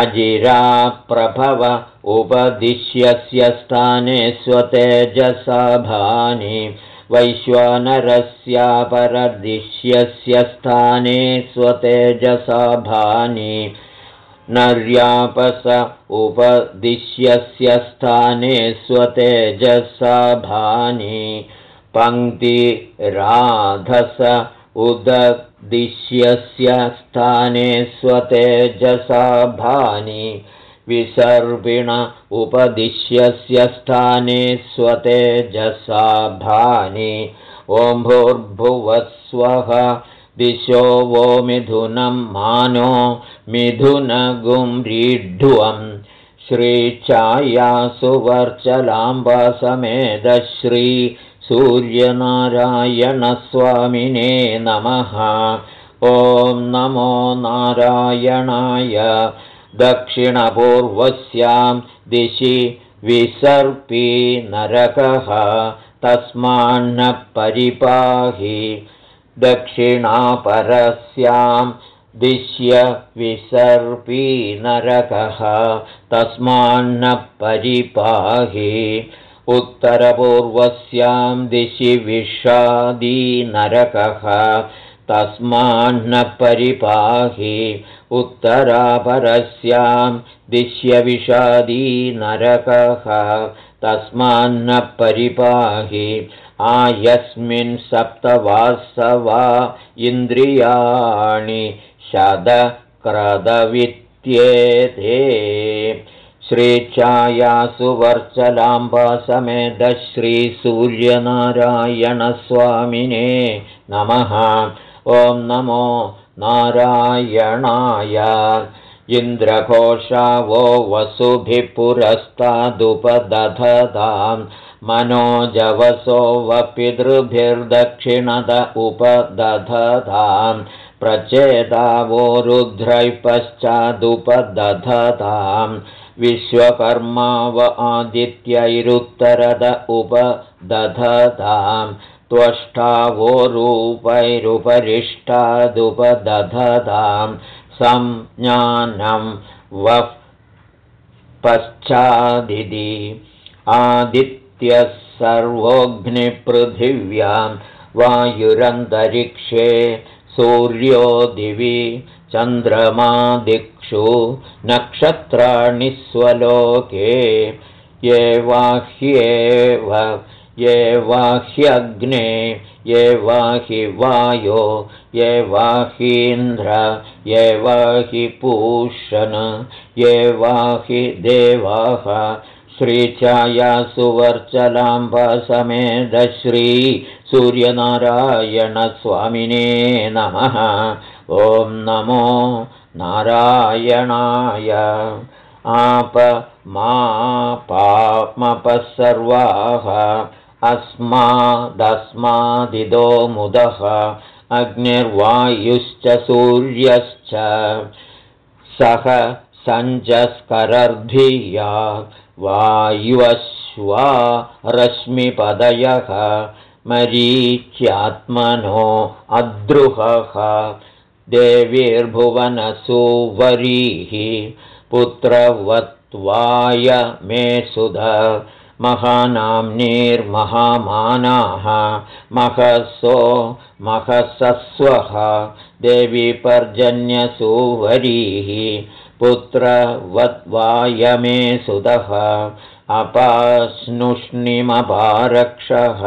अजिराप्रभव उपदिश्यस्य स्थाने स्वतेजसाभानि वैश्वानरस्यापरदिश्यस्य स्थाने स्वतेजसाभानि नर्यापस उपदिश्यस्य स्थाने स्वतेजसाभानि। पङ्क्तिराधस उददिश्यस्य स्थाने स्वतेजसाभानि। विसर्पिण उपदिश्यस्य स्थाने स्वतेजसाभानि। ॐ भूर्भुवस्वः दिशो वो मिथुनं मानो मिथुनगुं रीढ्वं। श्रीच्छायासुवर्चलाम्बसमेधश्रीसूर्यनारायणस्वामिने नमः। ॐ नमो नारायणाय दक्षिणपूर्वस्यां दिशि विसर्पी नरकः। तस्मान्न परिपाहि दक्षिणापरस्यां दिश्य विसर्पी नरकः तस्मान्न परिपाहि उत्तरपूर्वस्यां दिशि विषादीनरकः तस्मान्न परिपाहि उत्तरापरस्यां दिश्यविषादीनरकः तस्मान्न परिपाहि आयस्मिन् सप्तवासवा इन्द्रियाणि शतक्रदवित्तमानि प्रत्येते श्रीसूर्यनारायणस्वामिने नमः। ॐ नमो नारायणाय। इन्द्रघोषा वो वसुभिः पुरस्तादुपदधतां मनोजवसो वपितृभिर्दक्षिणद उपदधतां प्रचेतावो रुद्रैः पश्चादुपदधतां विश्वकर्माव आदित्यैरुत्तरद उपदधतां त्वष्टावो रूपैरुपरिष्टादुपदधतां संज्ञानं वः पश्चादिति आदित्यः सर्वोऽग्निपृथिव्यां वायुरन्तरिक्षे सूर्यो दिवि चन्द्रमादिक्षु नक्षत्राणि स्वलोके ये वाह्येव ये वाह्यग्ने ये वाहि वायो ये वाहीन्द्र ये वाहि पूषण ये वाहि देवाः सूर्यनारायणस्वामिने नमः। ॐ नमो नारायणाय। आप मा पाप्मपः सर्वाः अस्मादस्मादिदो मुदः। अग्निर्वायुश्च सूर्यश्च। सह सञ्जस्करर्धिया वायुवश्वा रश्मिपदयः मरीच्यात्मनो अद्रुहः देवीर्भुवनसुवरीः पुत्रवत्वाय मे सुध महानाम्नीर्महामानाः महसो महसस्वः देवी पर्जन्यसुवरीः पुत्रवद्वायमे सुतः अपास्नुष्णिमपारक्षः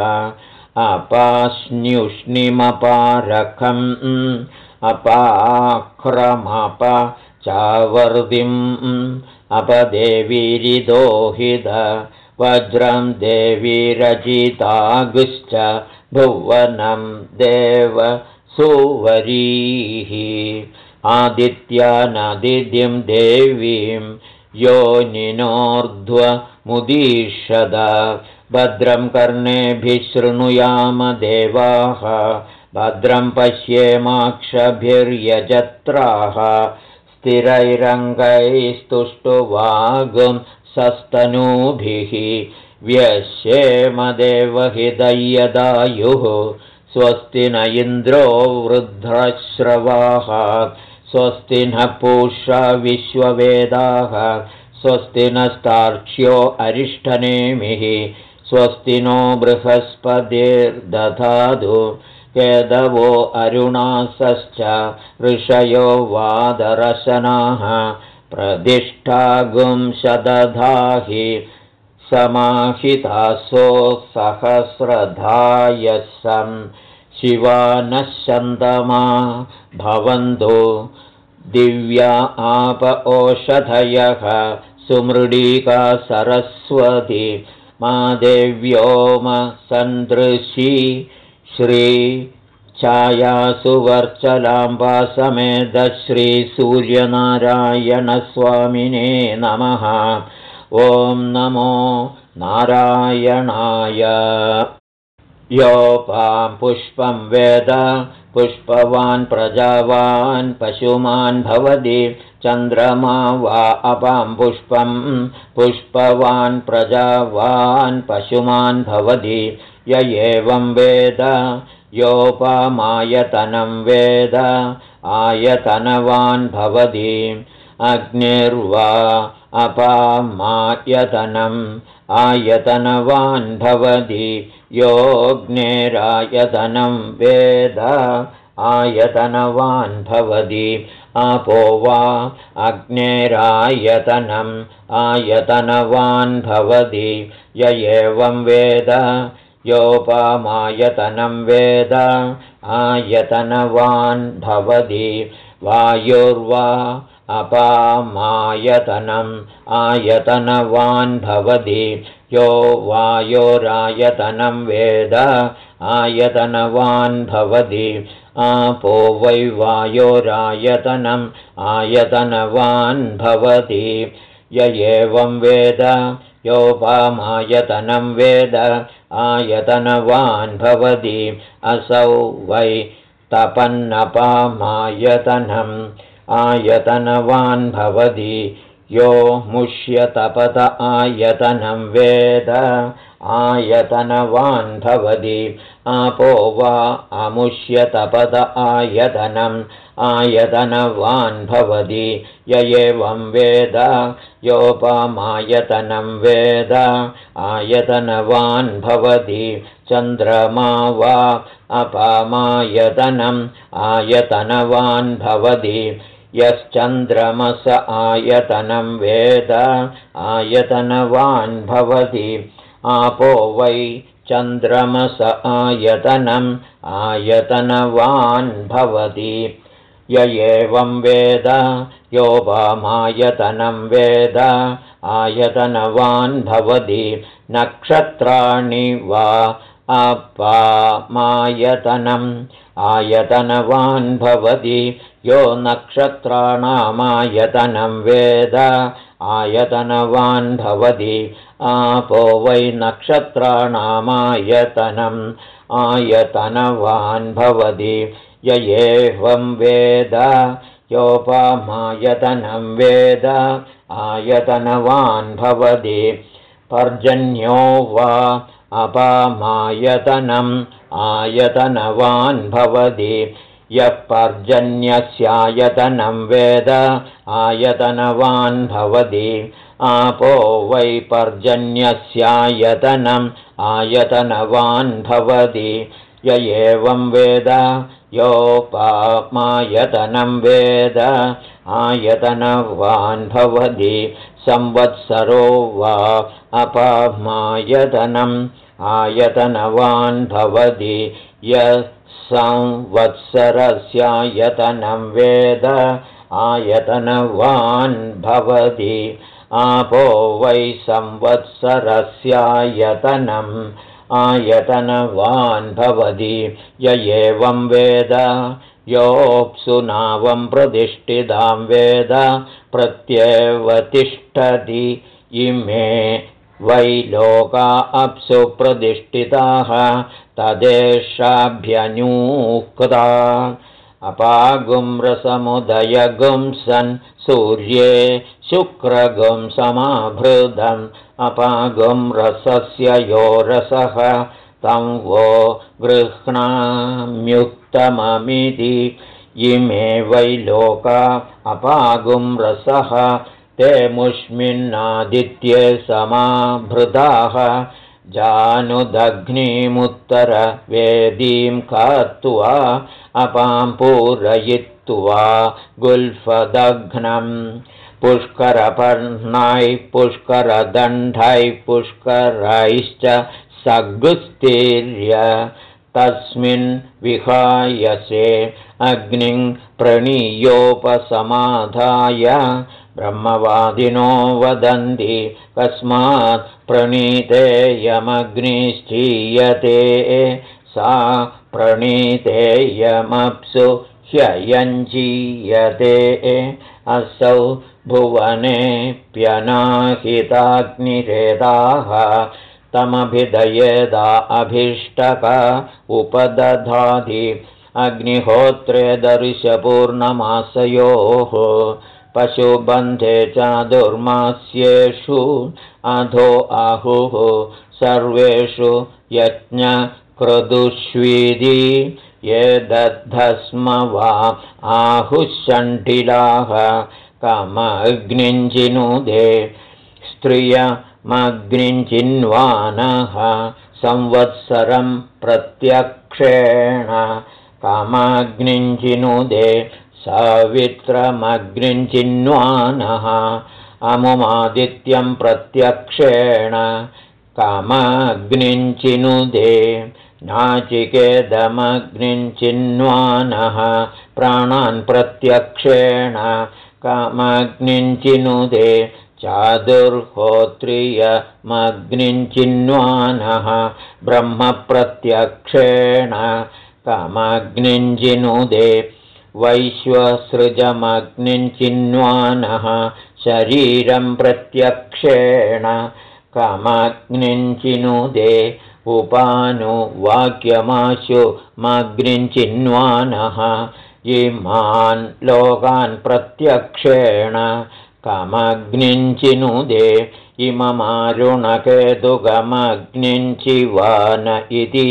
अपास्न्युष्णिमपारखम् अपाक्रमप चावर्दिम् अपदेवीरिदोहिद वज्रं देवीरजितागुश्च भुवनं देव सुवरीः आदित्यानदिद्यं देवीं योनिनोर्ध्वमुदीषद भद्रं कर्णेभिः शृणुयाम देवाः भद्रं पश्येमाक्षभिर्यजत्राः। स्थिरैरङ्गैस्तुष्टुवागुं सस्तनूभिः व्यश्येमदेवहिदय्यदायुः स्वस्ति न इन्द्रो वृद्धश्रवाः स्वस्ति नः पूषा विश्ववेदाः स्वस्ति नस्तार्क्ष्यो अरिष्ठनेमिः स्वस्ति नो बृहस्पतिर्दधातु केदवो अरुणासश्च ऋषयो वादरशनाः शदधाहि समाहितासो सहस्रधायसं शन्दमा भवन्तु दिव्या आप ओषधयः सुमृडीका सरस्वती मा देव्योम सन्दृशी श्रीसूर्यनारायणस्वामिने नमः। ॐ नमो नारायणाय योपां पुष्पं वेद पुष्पवान् प्रजावान् पशुमान् भवति चन्द्रमा वा अपां पुष्पं पुष्पवान् प्रजावान् पशुमान् भवति। य एवं वेद योपामायतनं वेद आयतनवान् भवति अग्निर्वा अपामायतनम् आयतनवान् भवति योऽग्नेरायतनं वेद। आयतनवान् भवति आपो वा अग्नेरायतनम् आयतनवान् भवति य एवं वेद। योपामायतनं वेद। आयतनवान् भवति वायुर्वा अपामायतनम् आयतनवान् भवति। यो वायोरायतनं वेद आयतनवान् भवति। आपो वै वायोरायतनम् आयतनवान् भवति। य एवं वेद योपामायतनं वेद आयतनवान् भवति। असौ वै तपन्नपामायतनम् आयतनवान् भवति। यो मुष्यतपत आयतनं वेद। आयतनवान् भवति। आपो वा अमुष्यतपद आयतनम् आयतनवान् भवति। य एवं वेद। योपमायतनं वेद। आयतनवान् भवति। चन्द्रमा वा अपामायतनम् आयतनवान् भवति यश्चन्द्रमस आयतनं वेद आयतनवान् भवति। आपो वै चन्द्रमस आयतनम् आयतनवान् भवति। य एवं वेद योपामायतनं वेद आयतनवान् भवति। नक्षत्राणि वा अपामायतनम्। आयतनवान् भवति। यो नक्षत्राणामायतनं वेद। आयतनवान् भवति। आपो वै नक्षत्राणामायतनम्। आयतनवान् भवति। य एवं वेद। योपमायतनं वेद। आयतनवान् भवति। पर्जन्यो वा अपामायतनम् आयतनवान् भवति। यः पर्जन्यस्यायतनं वेद आयतनवान् भवति। आपो वै पर्जन्यस्यायतनम् आयतनवान् भवति। य एवं वेद योपामायतनं वेद आयतनवान् भवति संवत्सरो वा अपामायतनम् आयतनवान् भवति य संवत्सरस्यायतनं वेद आयतनवान् भवति। आपो वै संवत्सरस्यायतनम् आयतनवान् भवति। य एवं वेद योऽप्सु नावं प्रतिष्ठितां वेद प्रत्येव तिष्ठति इमे वै लोका अप्सु प्रतिष्ठिताः तदेशाभ्यनूक्ता। अपागुं सन् सूर्ये शुक्रगुं समाभृदम् अपागुं रसस्य यो रसः तं वो गृह्णाम्युक्तममिति इमे वै लोका अपागुं रसः। ते मुष्मिन्नादित्ये समाभृताः। जानुदग्निमुत्तरवेदीं खात्वा अपां पूरयित्वा गुल्फदघ्नम् पुष्करपर्णाय पुष्करदण्डैः पुष्करैश्च सगुस्तीर्य तस्मिन् विहायसे अग्निं प्रणीयोपसमाधाय। ब्रह्मवादिनो वदन्ति कस्मात् प्रणीतेयमग्निश्चीयते सा प्रणीतेयमप्सु ह्ययञ्जीयते। असौ भुवनेऽप्यनाहिताग्निरेदाः तमभिदयेदा अभीष्टक उपदधाति। अग्निहोत्रे दर्शपूर्णमासयोः पशुबन्धे चादुर्मास्येषु अधो आहुः। सर्वेषु यज्ञक्रदुष्वीदि ये दद्धस्म वा आहुषण्डिलाः कमग्निञ्जिनुदे स्त्रियमग्निञ्चिन्वानः संवत्सरं प्रत्यक्षेण कामाग्निञ्चिनुदे सवित्रमग्निञ्चिन्वानः अमुमादित्यं प्रत्यक्षेण कामग्निञ्चिनुदे नाचिकेदमग्निञ्चिन्वानः प्राणान् प्रत्यक्षेण कामग्निञ्चिनुदे चादुर्होत्रियमग्निञ्चिन्वानः ब्रह्मप्रत्यक्षेण कामग्निञ्जिनुदे वैश्वसृजमग्निञ्चिन्वानः शरीरं प्रत्यक्षेण कामग्निञ्चिनुदे उपानुवाक्यमाशु मग्निञ्चिन्वानः इमान् लोकान् प्रत्यक्षेण कमग्निञ्चिनुदे इममारुणकेतुगमग्निञ्चिवान इति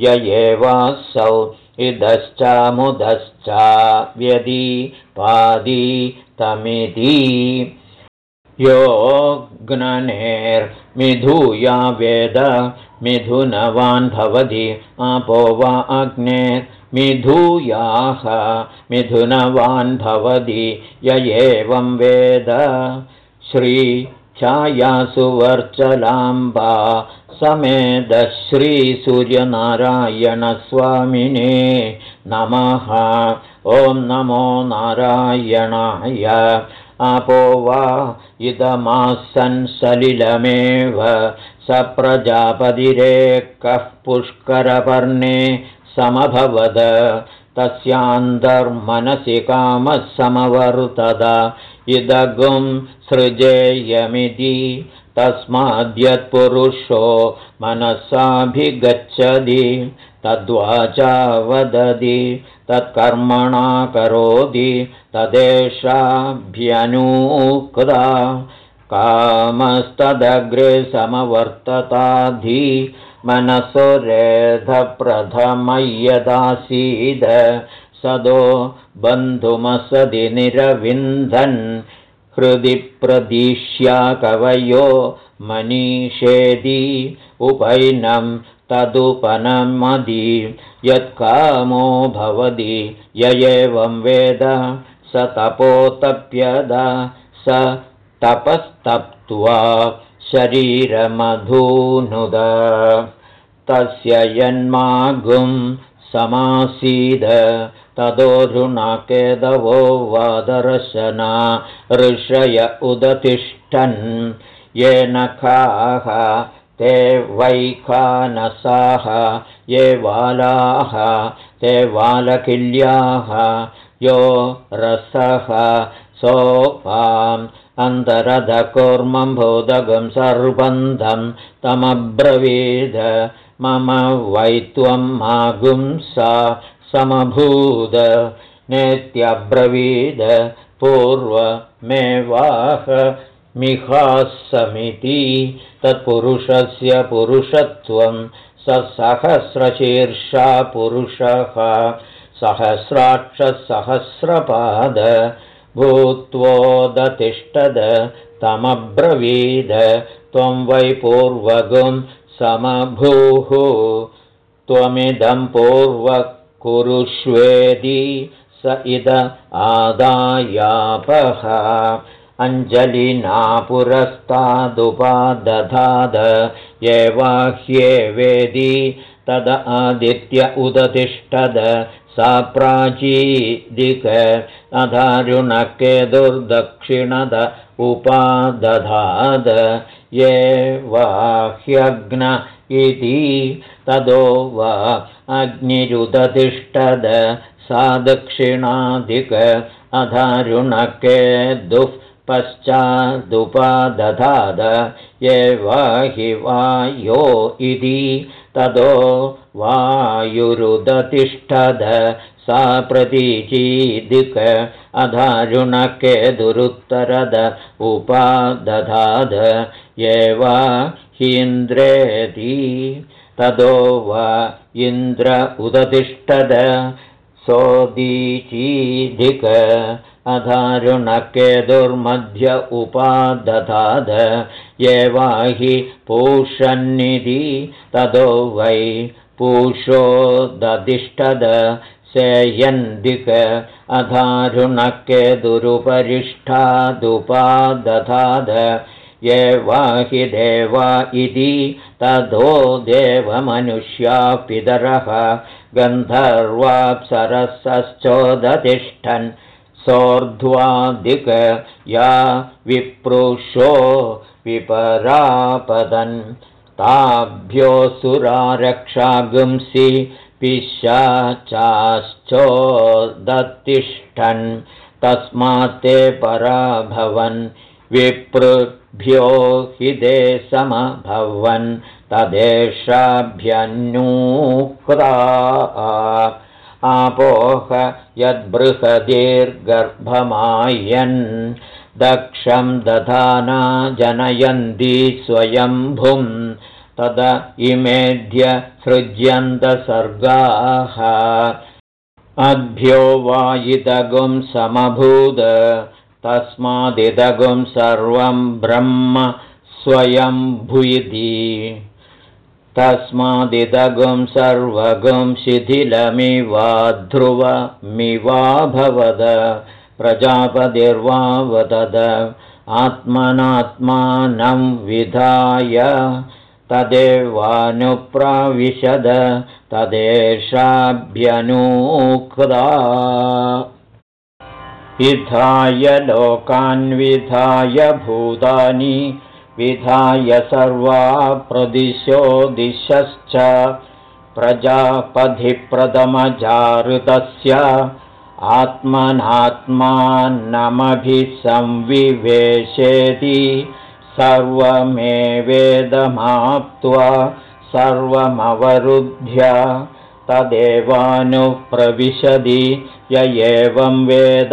य एवासौ इदश्चामुदश्चाव्यदी पादी तमिति। योऽग्ननेर्मिधूया वेद मिथुनवान् भवति आपो वा अग्नेर्मिधूयाः मिथुनवान् भवति य एवं वेद। श्रीछायासुवर्चलाम्बा समेदश्रीसूर्यनारायणस्वामिने नमः। ॐ नमो नारायणाय। आपो वा इदमासन् सलिलमेव। स प्रजापतिरेकः पुष्करपर्णे समभवद। तस्यान्तर्मनसि कामः समवर्तत। इदगुं सृजेयमिति तस्माद्यत्पुरुषो मनसाभिगच्छति। तद्वाचा वदति तत्कर्मणा करोति तदेशाभ्यनूक्ता। कामस्तदग्रे समवर्तताधि मनसोरेधप्रथमय्यदासीद सदो बन्धुमसदि निरविन्दन् हृदि प्रदिश्या कवयो मनीषेदि। उपैनं तदुपनमदि। यत्कामो भवति य एवं वेद। स तपोतप्यद। स तपस्तप्त्वा शरीरमधूनुद। तस्य यन्मागुं समासीद। तदोरुणाकेदवो वादर्शना। ऋषय उदतिष्ठन्। येन खाः ते वैखानसाः ये वालाः ते वालकिल्याः यो रसः सोपाम् अन्तरधकुर्मं भूदगं सर्वन्धं तमब्रवीद। मम वै त्वं मागुंसा समभूद। नेत्यब्रवीद पूर्वमेवाह मिहासमिति। तत्पुरुषस्य पुरुषत्वं स सहस्रशीर्षा पुरुषः। सहस्राक्षसहस्रपाद भूत्वोदतिष्ठद तमब्रवीद त्वं वै पूर्वगुं समभूः। त्वमिदं पूर्वकुरुष्वेदि स इद आदायापः। अञ्जलिना पुरस्तादुपादधाद एवाह्येवेदि तद आदित्य उदतिष्ठद सा प्राचीदिक अधारुणके दुर्दक्षिणद उपादधाद ये वाह्यग्न इति तदो वा अग्निरुदतिष्ठद सा दक्षिणाधिक अधारुणके दुः पश्चादुपादधाद ये वाहि वायो इति तदो वायुरुदतिष्ठद सा प्रतीचीदिक अधारुणके दुरुत्तरद उपादधाद ये वा हीन्द्रेति तदो वा इन्द्र उदतिष्ठद सोदीचीधिक अधारुणके उपादधाद। ये वा हि पूषन्निधि तदो वै पूषो दधिष्ठद सेयन्दिक अधारुणके ये वा हि देवा इति तदो देवमनुष्या पितरः गन्धर्वाप्सरसश्चोदतिष्ठन् सोऽर्ध्वादिक या विप्रुषो विपरापदन् ताभ्योऽसुरारक्षागुंसि पिशाचाश्चोदतिष्ठन् तस्मात् ते पराभवन् विपृभ्यो हि समभवन् तदेशाभ्यन्यूक्ता आपोह यद्बृहदीर्गर्भमायन् दक्षं दधाना जनयन्ती स्वयम्भुं तद इमेद्य सृज्यन्तसर्गाः अभ्यो वायिदगुं समभूद तस्मादिदगुं सर्वं ब्रह्म स्वयम्भुयिति तस्मादिदगुं सर्वगुं शिथिलमिवा ध्रुवमिवाभवद प्रजापतिर्वावदद आत्मनात्मानं विधाय तदेवानुप्राविशद तदेशाभ्यनूक्ता विधाय लोकान्विधाय भूतानि विधाय सर्वा प्रदिशो दिशश्च प्रजापधिप्रथमजारुतस्य आत्मनात्मानमभिसंविवेशेति सर्वमेवेदमाप्त्वा सर्वमवरुध्य तदेवानुप्रविशदि य एवं वेद।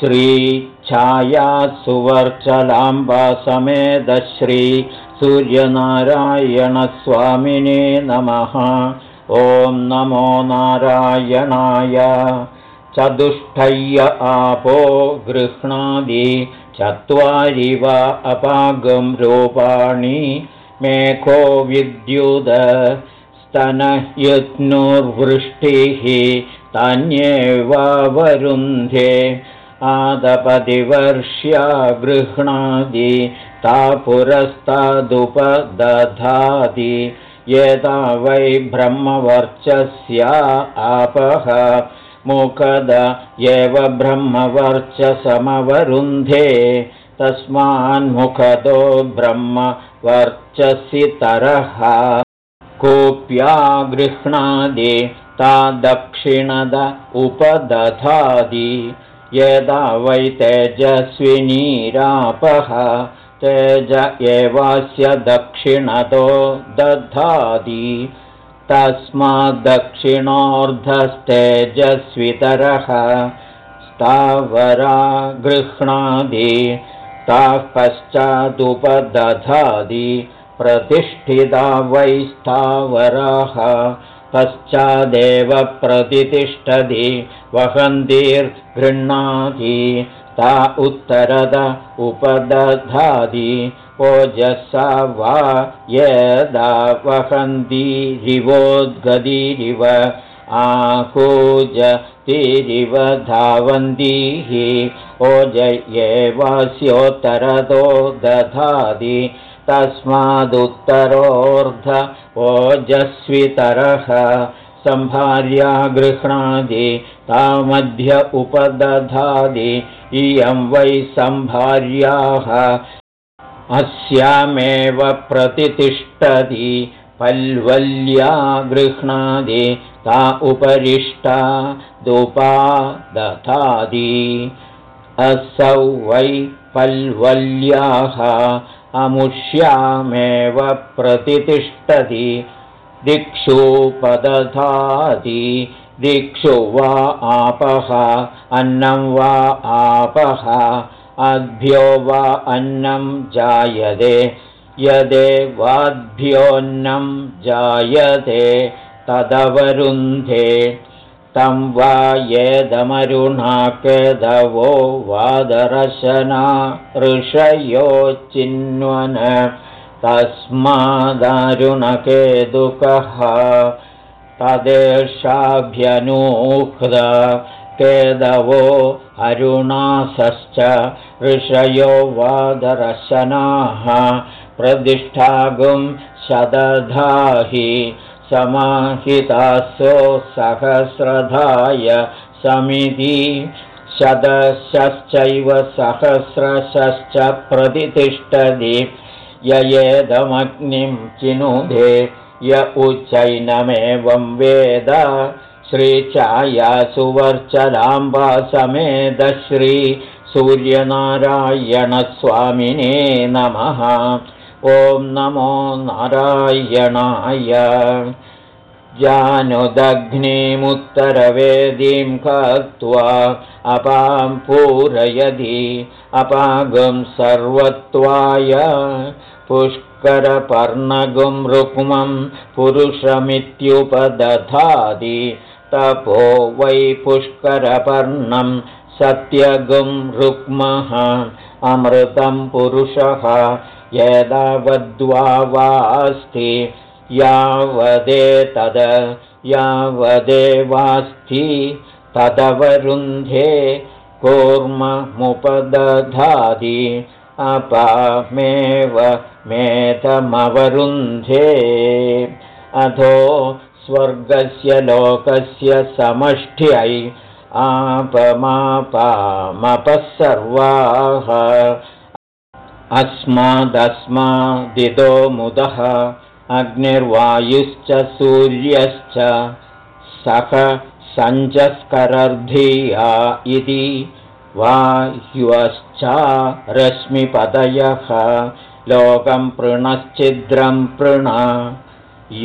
श्रीच्छाया सुवर्चलाम्बा समेदश्री सूर्यनारायणस्वामिने नमः। ॐ नमो नारायणाय। चतुष्टय्य आपो गृह्णादि। चत्वारि वा अपागं रूपाणि मेघो विद्युद स्तनयुत्नुर्वृष्टिः तान्येवावरुन्धे आदपदिवर्ष्या गृह्णादि ता पुरस्तादुपदधाति यदा वै ब्रह्मवर्चस्या आपः मुखद एव ब्रह्मवर्चसमवरुन्धे। तस्मान्मुखतो ब्रह्मवर्चसि तरः कोऽप्या गृह्णादि ता दक्षिणद उपदधादि यदा वै तेजस्विनीरापः तेज एवास्य दक्षिणतो दधाति। तस्माद्दक्षिणोऽर्धस्तेजस्वितरः स्थावरा गृह्णादि ताः पश्चादुपदधादि प्रतिष्ठिता वै स्थावराः पश्चादेव प्रतितिष्ठति वहन्तीर्गृह्णाति ता उत्तरद उपदधाति ओजसा वा यदा वहन्तीरिवोद्गतिरिव आहूजतिरिव धावन्तीः ओज एवास्योत्तरतो दधाति तस्मादुत्तरोऽर्ध ओजस्वितरः सम्भार्या गृह्णादि तामध्य उपदधादि। इयं वै सम्भार्याः। अस्यामेव प्रतितिष्ठति। पल्वल्या गृह्णादि ता उपरिष्टा दुपा दधादि असौ वै पल्वल्याः अमुष्यामेव प्रतितिष्ठति। दिक्षुपदधाति दिक्षु वा आपः अन्नं वा आपः। अद्भ्यो वा अन्नं जायते। यदेवाद्भ्योऽन्नं जायते तदवरुन्धे तं वा येदमरुणाकेदवो वादरशना ऋषयोचिन्वन तस्मादारुणकेदुकः तदेशाभ्यनूह्द केदवो अरुणासश्च ऋषयो वादरशनाः प्रतिष्ठागुं शदधाहि समाहितासो सहस्रधाय समिति शतशश्चैव सहस्रशश्च प्रतितिष्ठति ययेदमग्निं चिनुधे य उच्चैनमेवं वेद। श्रीचायासुवर्चलाम्बा समेद श्रीसूर्यनारायणस्वामिने नमः ॐ नमो नारायणाय। जानुदग्निमुत्तरवेदीं कत्वा अपां पूरयदि अपागं सर्वत्वाय। पुष्करपर्णगुं रुक्मं पुरुषमित्युपदधादि तपो वै पुष्करपर्णं सत्यगुं रुक्मः अमृतं पुरुषः यदावद्वा वास्ति यावदेतद यावदेवास्थि तदवरुन्धे कूर्ममुपदधादि अपामेव मेधमवरुन्धे। अधो स्वर्गस्य लोकस्य समष्ट्यै आपमापामपः सर्वाः अस्मादस्मादितो मुदः अग्निर्वायुश्च सूर्यश्च सख सञ्चस्करर्धिया इति वाह्यश्च रश्मिपदयः लोकं पृणश्चिद्रं पृण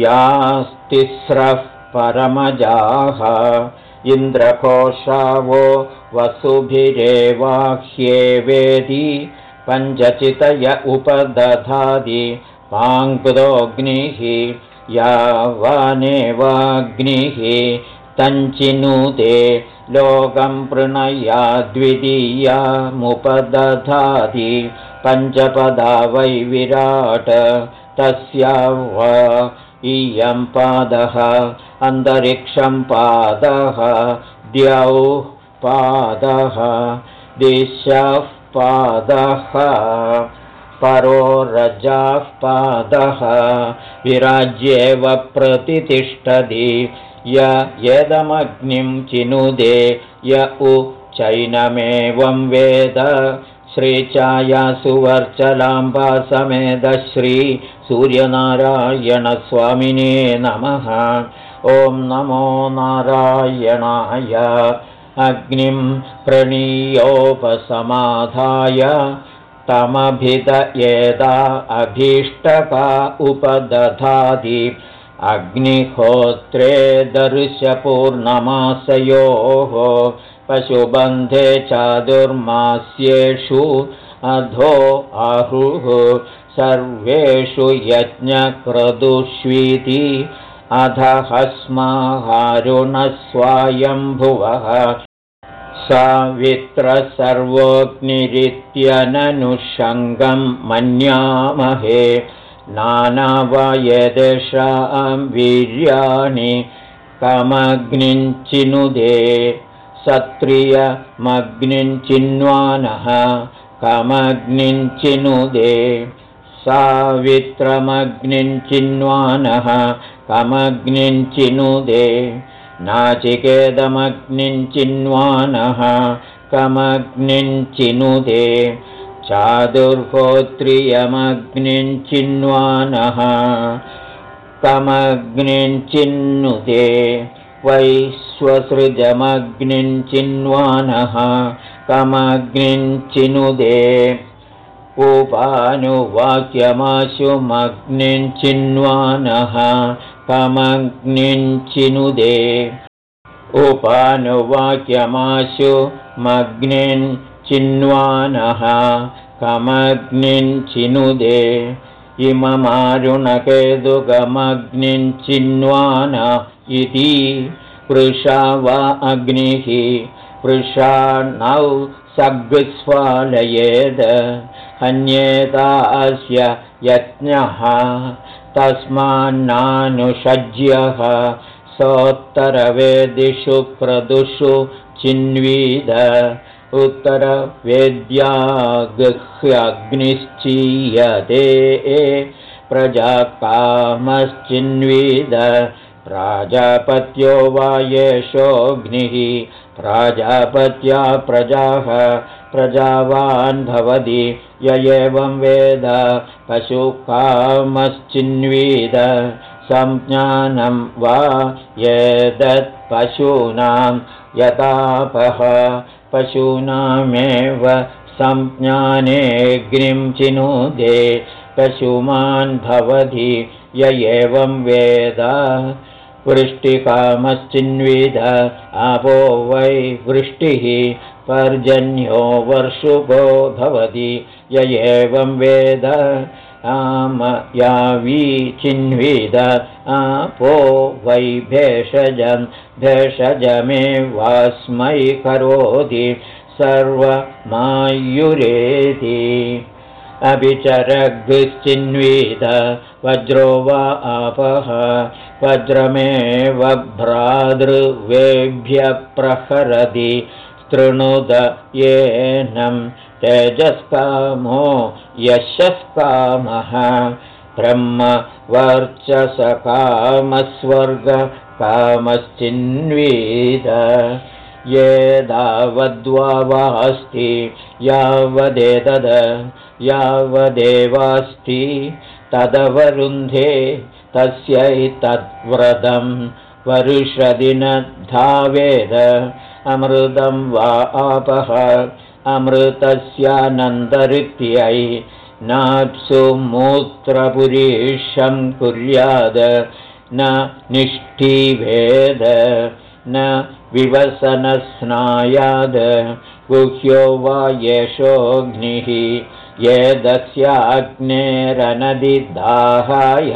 यास्तिस्रः परमजाः इन्द्रकोशावो वसुभिरेवाह्येवेदि पञ्चचितय उपदधादि पाङ्क्तोऽग्निः यावानेवाग्निः तञ्चिनुते लोकं प्रणया द्वितीयामुपदधाति। पञ्चपदा वै विराट तस्या वा इयं पादः अन्तरिक्षं पादः द्यौः पादः। दिशः पादः परो रजाः पादः विराज्येव प्रतितिष्ठति य यदमग्निं चिनुदे य उ चैनमेवं वेद श्रीचायासुवर्चलाम्बा समेद श्रीसूर्यनारायणस्वामिने नमः। ॐ नमो नारायणाय अग्निं प्रणीयोपसमाधाय तमभिद एदा अभीष्टका उपदधाति। अग्निहोत्रे दर्शपूर्णमासयोः पशुबन्धे चादुर्मास्येषु अधो आहुः सर्वेषु यज्ञक्रदुष्वीति अधः स्माहारुणस्वायम्भुवः सावित्रसर्वोऽग्निरित्यननुषङ्गं मन्यामहे। नानावयदेषां वीर्याणि कमग्निञ्चिनुदे। सत्रियमग्निञ्चिन्वानः कमग्निञ्चिनुदे। सावित्रमग्निञ्चिन्वानः कमग्निञ्चिनुदे नाचिकेदमग्निञ्चिन्वानः कमग्निञ्चिनुदे चादुर्होत्रियमग्निञ्चिन्वानः कमग्निञ्चिन्नुते वैश्वसृजमग्निञ्चिन्वानः कमग्निञ्चिनुदे उपानुवाक्यमाशुमग्निञ्चिन्वानः कमग्निञ्चिनुदे उपानुवाक्यमाशु मग्निञ्चिन्वानः कमग्निञ्चिनुदे इममारुणकेतुकमग्निञ्चिन्वान इति पृषा वा अग्निः। पृषाणौ सग्स्वालयेद्। हन्येतास्य यज्ञः तस्मान्नानुषज्यः सोत्तरवेदिषु क्रदुषु चिन्वीद उत्तरवेद्यागह्यग्निश्चीयते प्रजाकामश्चिन्वीद प्राजापत्यो वा येषोऽग्निः प्राजापत्या प्रजाः प्रजावान् भवति य एवं वेद पशुकामश्चिन्वीद संज्ञानं वा एतत्पशूनां यतापः पशूनामेव संज्ञानेऽग्निं चिनुदे पशुमान् भवति य एवं वेद वृष्टिकामश्चिन्विद आपो वै वृष्टिः पर्जन्यो वर्षुभो भवति य एवं वेद आम यावी चिन्विद आपो वै भेषजं भेषजमेवास्मै करोति सर्वमायुरेति अभिचरग्भिश्चिन्वीत वज्रो वा आपः। वज्रमेव भ्रातृवेभ्य प्रहरति स्तृणुद येनं तेजस्कामो यशस्कामः ब्रह्मवर्चसकामस्वर्गकामश्चिन्वीत ये दावद्वा वास्ति यावदेतद यावदेवास्ति तदवरुन्धे तस्यैतद्व्रतं वरुषदिनधावेद अमृतं वा आपः अमृतस्यानन्दरित्यै नाप्सु मूत्रपुरीशं कुर्याद। न निष्ठीवेद न विवसनस्नायाद गुह्यो वा येषोऽग्निः ये दस्याग्नेरनदिदाहाय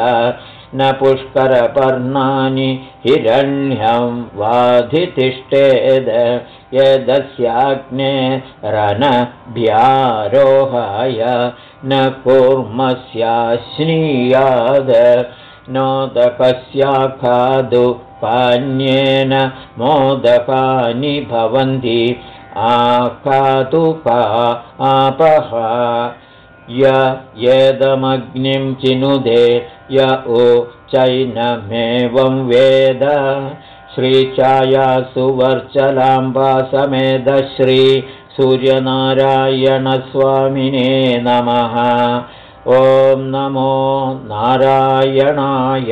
न पुष्करपर्णानि हिरण्यं वाधितिष्ठेद यदस्याग्नेरनभ्यारोहाय न कूर्मस्याश्नीयाद नोदकस्याखादु पान्येन मोदकानि भवन्ति। आकातुका आपः। य येदमग्निं चिनुदे य उ चैनमेवं वेद। श्रीचायासुवर्चलाम्बा समेधश्री सूर्यनारायणस्वामिने नमः। ॐ नमो नारायणाय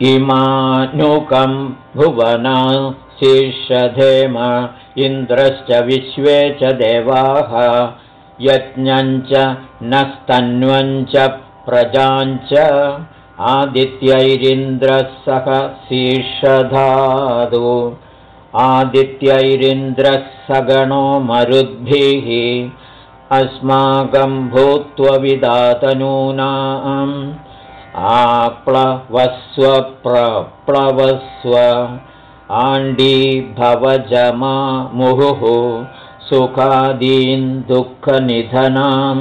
इमानुकं भुवना शीर्षधेम इन्द्रश्च विश्वे च देवाः यज्ञञ्च नस्तन्वञ्च प्रजाञ्च आदित्यैरिन्द्रः सह शीर्षधातु। आदित्यैरिन्द्रः सगणो मरुद्भिः अस्माकं भूत्वविदातनूनाम् आप्लवस्व प्रप्लवस्व आण्डी भवजमा मुहुः सुखादीन् दुःखनिधनां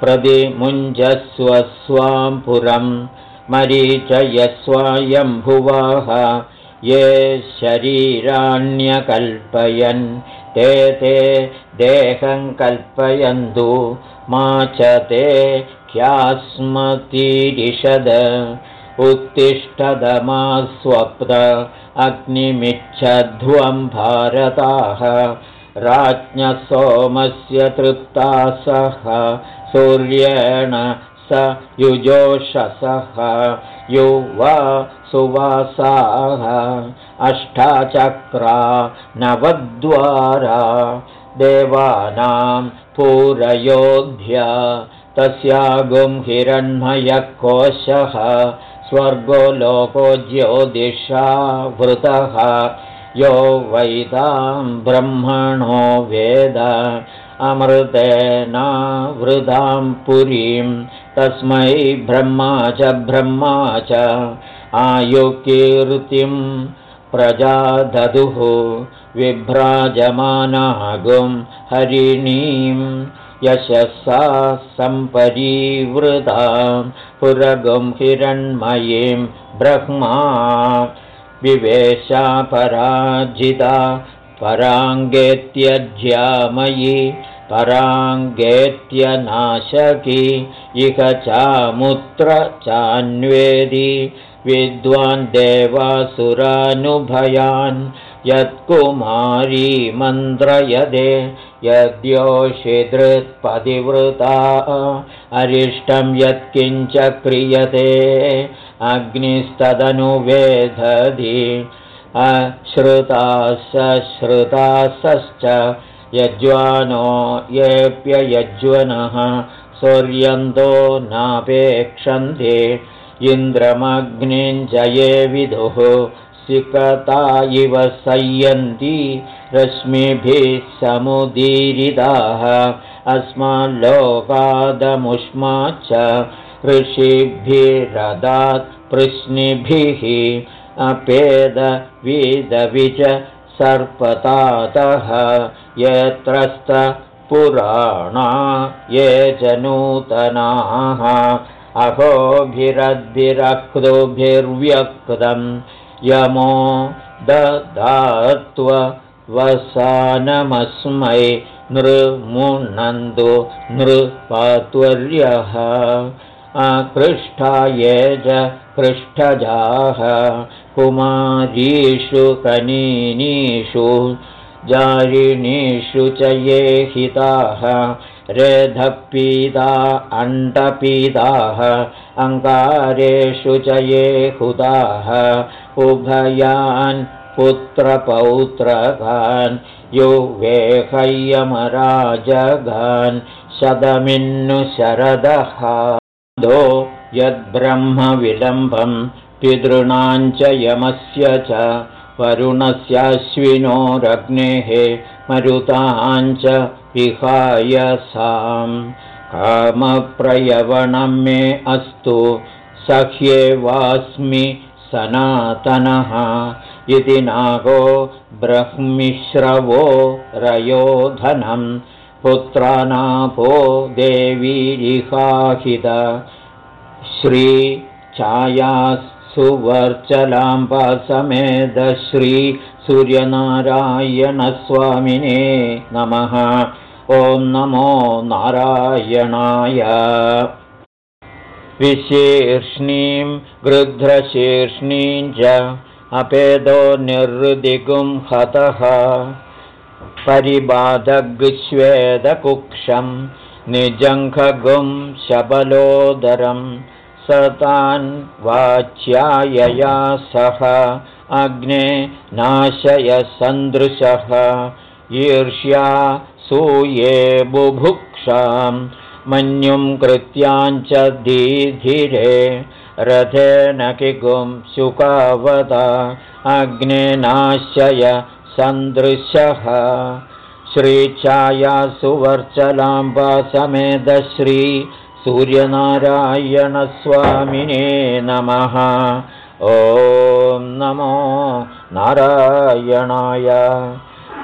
प्रतिमुञ्जस्व स्वां पुरं मरीचयस्वायम्भुवाः ये शरीराण्यकल्पयन् ते ते देहं कल्पयन्तु मा च ते ह्यास्मतीरिषद उत्तिष्ठदमा स्वप्न अग्निमिच्छध्वं भारताः। राज्ञसोमस्य तृप्ता सह सूर्येण स युजोषसः। युवा सुवासाः अष्टाचक्रा नवद्वारा। देवानां पूरयोध्या तस्यागुं हिरण्मयकोशः स्वर्गो लोको ज्योतिषा वृतः यो वैदां ब्रह्मणो वेद अमृतेनावृतां पुरीं। तस्मै ब्रह्मा च ब्रह्मा च आयुकीर्तिं प्रजादधुः विभ्राजमानागुं हरिणीं यशसा सम्परीवृतां पुरगुं हिरण्मयीं ब्रह्मा विवेशा पराजिता पराङ्गेत्यज्यामयी पराङ्गेत्यनाशकी इह चामुत्र चान्वेदी विद्वान् देवासुरानुभयान् यत्कुमारी मन्त्रयदे यद्योषिधृत्पतिवृता अरिष्टं यत्किञ्च क्रियते अग्निस्तदनुवेदधि अश्रुतासश्रुतासश्च यज्वानो येऽप्ययज्वनः सूर्यन्तो नापेक्षन्ते इन्द्रमग्निञ्जये विदुः सिकता इव सयन्ति रश्मिभिः समुदीरिताः। अस्माल्लोकादमुष्माच्च ऋषिभिरदात् पृश्निभिः अपेदविदविच सर्पतातः। पुराणा ये च नूतनाः। अहोभिरद्भिरक्तुभिर्व्यक्तम् यमो ददात्ववसानमस्मै नृमुनन्दो नृपात्वर्यः अकृष्ठा ये च पृष्ठजाः कुमारीषु कनीनीषु जारिणीषु च ये हिताः रेधपीता अण्डपीताः अङ्गारेषु च ये हुताः उभयान् पुत्रपौत्रगान् युवेहयमराजगान् शतमिन्नु शरदः दो यद्ब्रह्मविलम्बं पितॄणाञ्च यमस्य च वरुणस्याश्विनोरग्नेः मरुताञ्च विहाय साम्। कामप्रयवणं मे अस्तु सह्ये वास्मि सनातनः। इति नागो ब्रह्मिश्रवो रयोधनं पुत्रानापो देवीरिहाहित श्रीसूर्यनारायणस्वामिने नमः। ॐ नमो नारायणाय। विशीर्ष्णीं गृध्रशीर्ष्णीं च अपेदो निर्दिगुं हतः। परिबाधग्श्वेदकुक्षं निजङ्घगुं शबलोदरं स तान् वाच्यायया सह। अग्ने नाशय सन्दृशः। ईर्ष्या सूये बुभुक्षां मन्युं कृत्याञ्च दीधिरे रथेन किगुं शुकावता अग्ने नाशय सन्दृशः। श्रीच्छाया सुवर्चलाम्बा समेधश्री सूर्यनारायणस्वामिने नमः। ॐ नमो नारायणाय।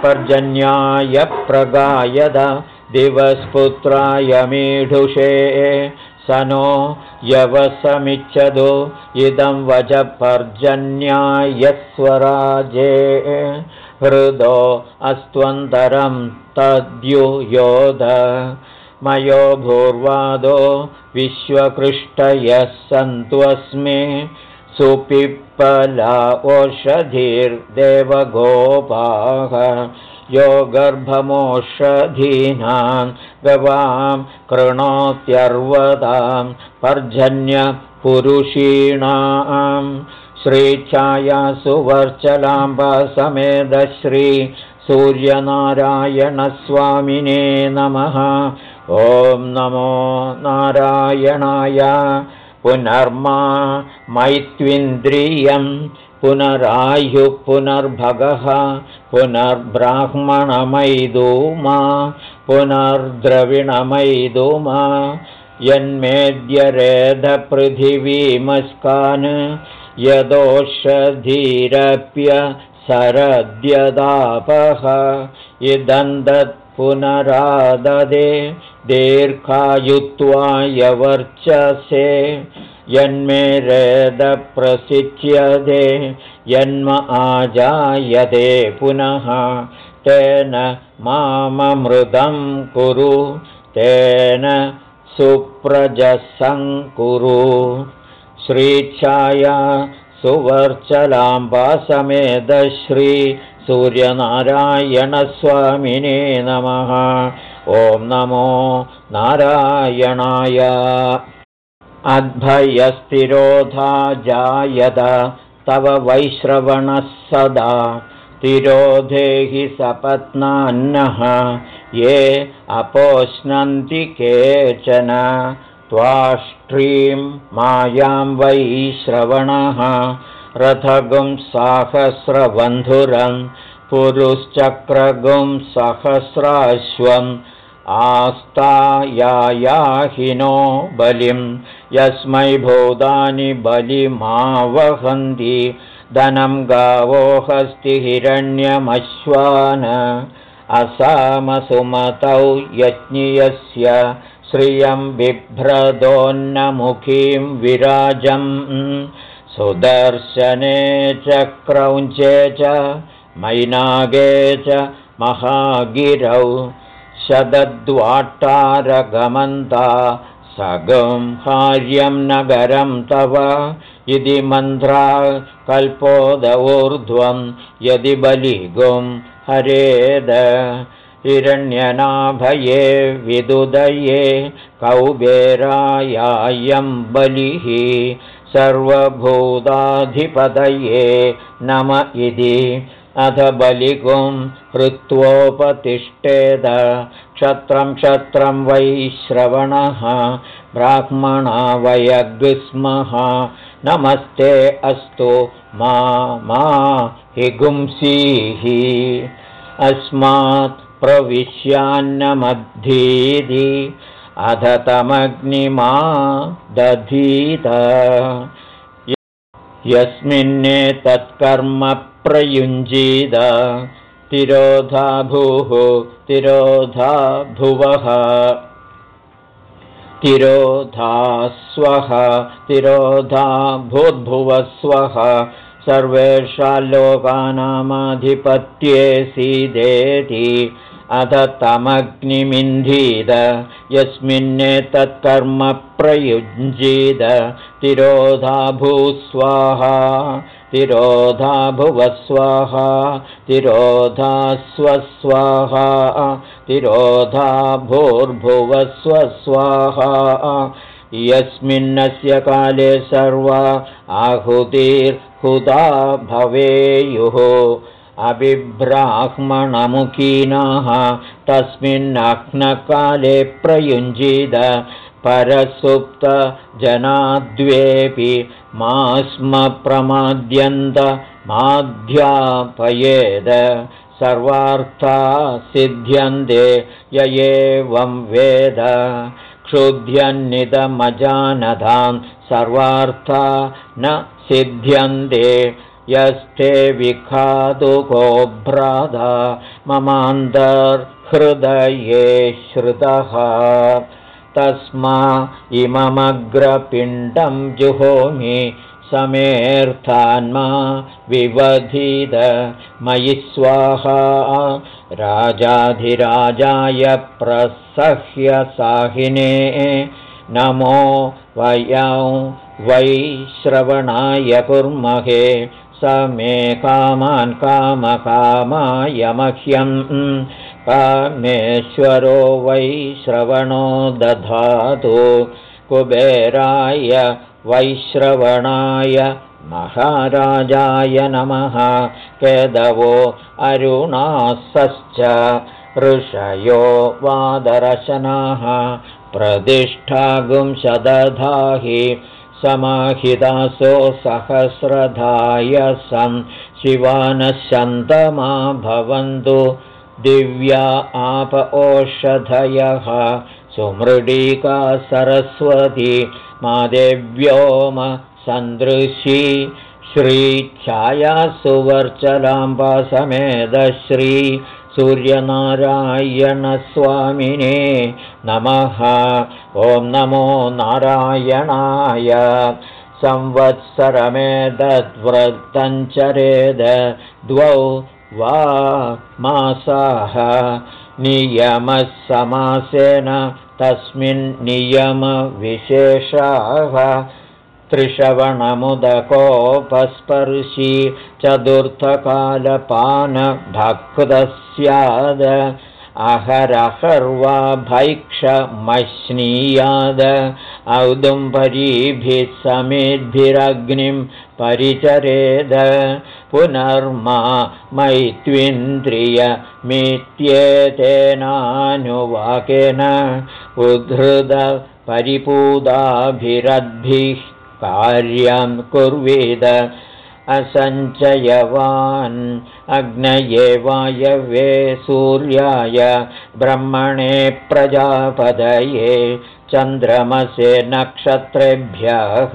पर्जन्याय प्रगायद दिवस्पुत्राय मीढुषे। स नो यवसमिच्छतु इदं वच पर्जन्यायस्वराजे हृदो अस्त्वन्तरं तद्युयोध मयो भूर्वादो विश्वकृष्टयः सन्त्वस्मि सुपिप्पला ओषधीर्देवगोपाः। यो गर्भमोषधीनां गवां कृणोत्यर्वदां पर्जन्यपुरुषीणां श्रीच्छाया सुवर्चलाम्बसमेधश्री सूर्यनारायणस्वामिने नमः ॐ नमो नारायणाय पुनर्मा मैत्विन्द्रियं पुनरायुः पुनर्भगः पुनर्ब्राह्मणमैदूमा पुनर्द्रविणमैदूमा यन्मेद्यरेधपृथिवीमस्कान् यदोषधीरप्य सरद्यदापः इदन्तत्पुनराददे दीर्घायुत्वायवर्चसे यन्मे रेदप्रसिच्यते यन्म आजायते पुनः तेन माममृदं कुरु तेन सुप्रजसङ्कुरु श्रीच्छाया सुवर्चलाम्बासमेधश्री सूर्यनारायणस्वामिने नमः। ॐ नमो नारायणाय। अद्भयस्तिरोधा जायत तव वैश्रवणः सदा। तिरोधेहि सपत्नान्नः ये अपोष्णन्ति केचन। त्वाष्ट्रीं मायां वैश्रवणः रथगुं साहस्रबन्धुरं पुरुश्चक्रगुं सहस्राश्वम् आस्तायाहिनो बलिं यस्मै भूतानि बलिमावहन्ति धनं गावो हस्ति हिरण्यमश्वान असामसुमतौ यज्ञियस्य श्रियं बिभ्रदोन्नमुखीं विराजम् सुदर्शने च क्रौञ्चे च मैनागे च महागिरौ शदद्वाट्टारगमन्ता सगं हार्यं नगरं तव। यदि मन्त्रा कल्पोदवोर्ध्वं यदि बलिगुं हरेद हिरण्यनाभये विदुदये कौबेरायायं बलिः सर्वभूताधिपतये नम इति। अथ बलिगुं हृत्वोपतिष्ठेद क्षत्रं क्षत्रं वै श्रवणः। ब्राह्मणा वयग्स्मः नमस्ते अस्तु मा मा हिगुंसीः अस्मात् प्रविश्यान्नमद्धीति अध तमग्निमा दधीत यस्मिन्ने तत्कर्म प्रयुञ्जीद। तिरोधा भूः तिरोधा भुवः तिरोधा स्वः तिरोधा भूद्भुवस्वः सर्वेषा लोकानामाधिपत्ये सीदेति अध तमग्निमिन्धीद यस्मिन्नेतत्कर्म प्रयुञ्जीद तिरोधा भूस्वाहा तिरोधा भुवस्वाहा तिरोधा स्वस्वाहा तिरोधा भूर्भुवस्वस्वाहा यस्मिन्नस्य काले सर्वा आहुतिर्हुदा भवेयुः अभिब्राह्मणमुखीनाः तस्मिन्नह्नकाले प्रयुञ्जीद परसुप्तजनाद्वेऽपि मा स्म प्रमाद्यन्तमाध्यापयेद सर्वार्था सिद्ध्यन्ते य एवं वेद। क्षुध्यन्निदमजानधां सर्वार्था न सिद्ध्यन्ते यस्ते विखादुकोभ्राधा ममान्तर्हृदये श्रुतः। तस्मा इममग्रपिण्डं जुहोमि समेऽर्थान्मा विवधिद मयि स्वाहा राजाधिराजाय प्रसह्य साहिने। नमो वयं वै श्रवणाय कुर्महे स मे कामान् कामकामाय मह्यं कामेश्वरो वै श्रवणो दधातु। कुबेराय वैश्रवणाय महाराजाय नमः। केदवो अरुणासश्च ऋषयो वादरशनाः। प्रतिष्ठागुंशदधाहि समाहिदासो सहस्रधाय सं शिवानशन्तमा भवन्तु। दिव्या आप ओषधयः सुमृडीका सरस्वती मादेव्योम सन्दृशी। श्रीच्छाया सुवर्चलाम्बासमेधश्री सूर्यनारायणस्वामिने नमः। ॐ नमो नारायणाय। संवत्सरमेदद्व्रतञ्चरेद द्वौ वा मासाः। नियमः समासेन तस्मिन् नियमविशेषाः त्रिश्रवणमुदकोपस्पर्शी चतुर्थकालपानभक्तः स्याद अहरहर्वा भैक्षमश्नीयाद औदुम्बरीभिः समेद्भिरग्निं परिचरेद। पुनर्मा मैत्विन्द्रियमित्येतेनानुवाकेन उद्धृतपरिपूदाभिरद्भिः कार्यं कुर्वेद। असञ्चयवान् अग्नये वायवे सूर्याय ब्रह्मणे प्रजापदये चन्द्रमसे नक्षत्रेभ्यः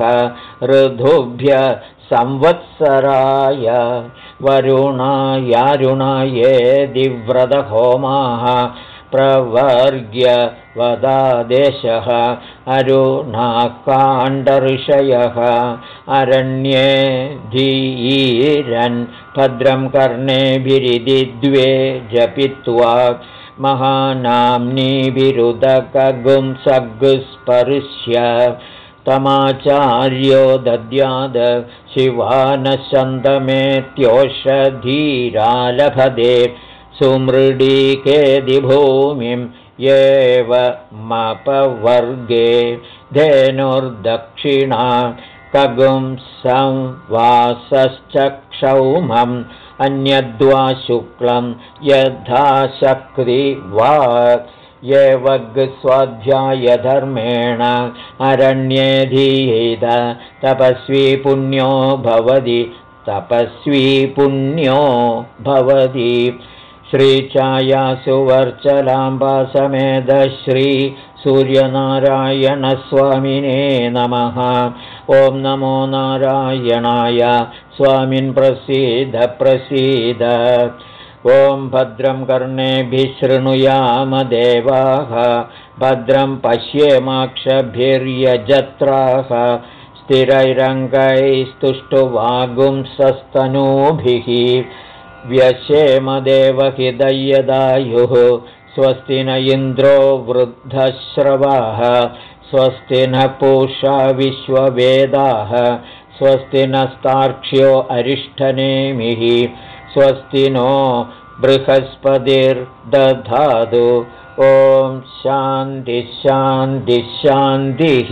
ऋधुभ्य संवत्सराय वरुणायारुणाये दिव्रतहोमाः प्रवर्ग्य वदादेशः। अरुणाकाण्डऋषयः अरण्ये धीरन् भद्रं कर्णेभिरिदि द्वे जपित्वा महानाम्नीभिरुदकगुं सगुस्पर्श्य तमाचार्यो दद्याद शिवानशन्दमेत्योषधीरालभदे सुमृडीकेदिभूमिं एवमपवर्गे धेनुर्दक्षिणा कगुं संवासश्चक्षौमम् अन्यद्वा शुक्लं यथा शक्ति वा येवग्स्वाध्यायधर्मेण अरण्ये तपस्वी पुण्यो भवति तपस्वी पुण्यो भवति श्रीचायासुवर्चलाम्बासमेधश्री सूर्यनारायणस्वामिने नमः। ॐ नमो नारायणाय स्वामिन् प्रसीद प्रसीद। ॐ भद्रं कर्णेभिः शृणुयाम देवाः भद्रं पश्येमाक्षभिर्यजत्राः स्थिरैरङ्गैस्तुष्टुवागुंसस्तनूभिः व्यशेमदेवहिदयदायुः स्वस्ति न इन्द्रो वृद्धश्रवाः स्वस्ति न पूषा विश्ववेदाः स्वस्ति नस्तार्क्ष्यो अरिष्ठनेमिः स्वस्ति नो बृहस्पतिर्दधातु। ॐ शान्तिः शान्तिः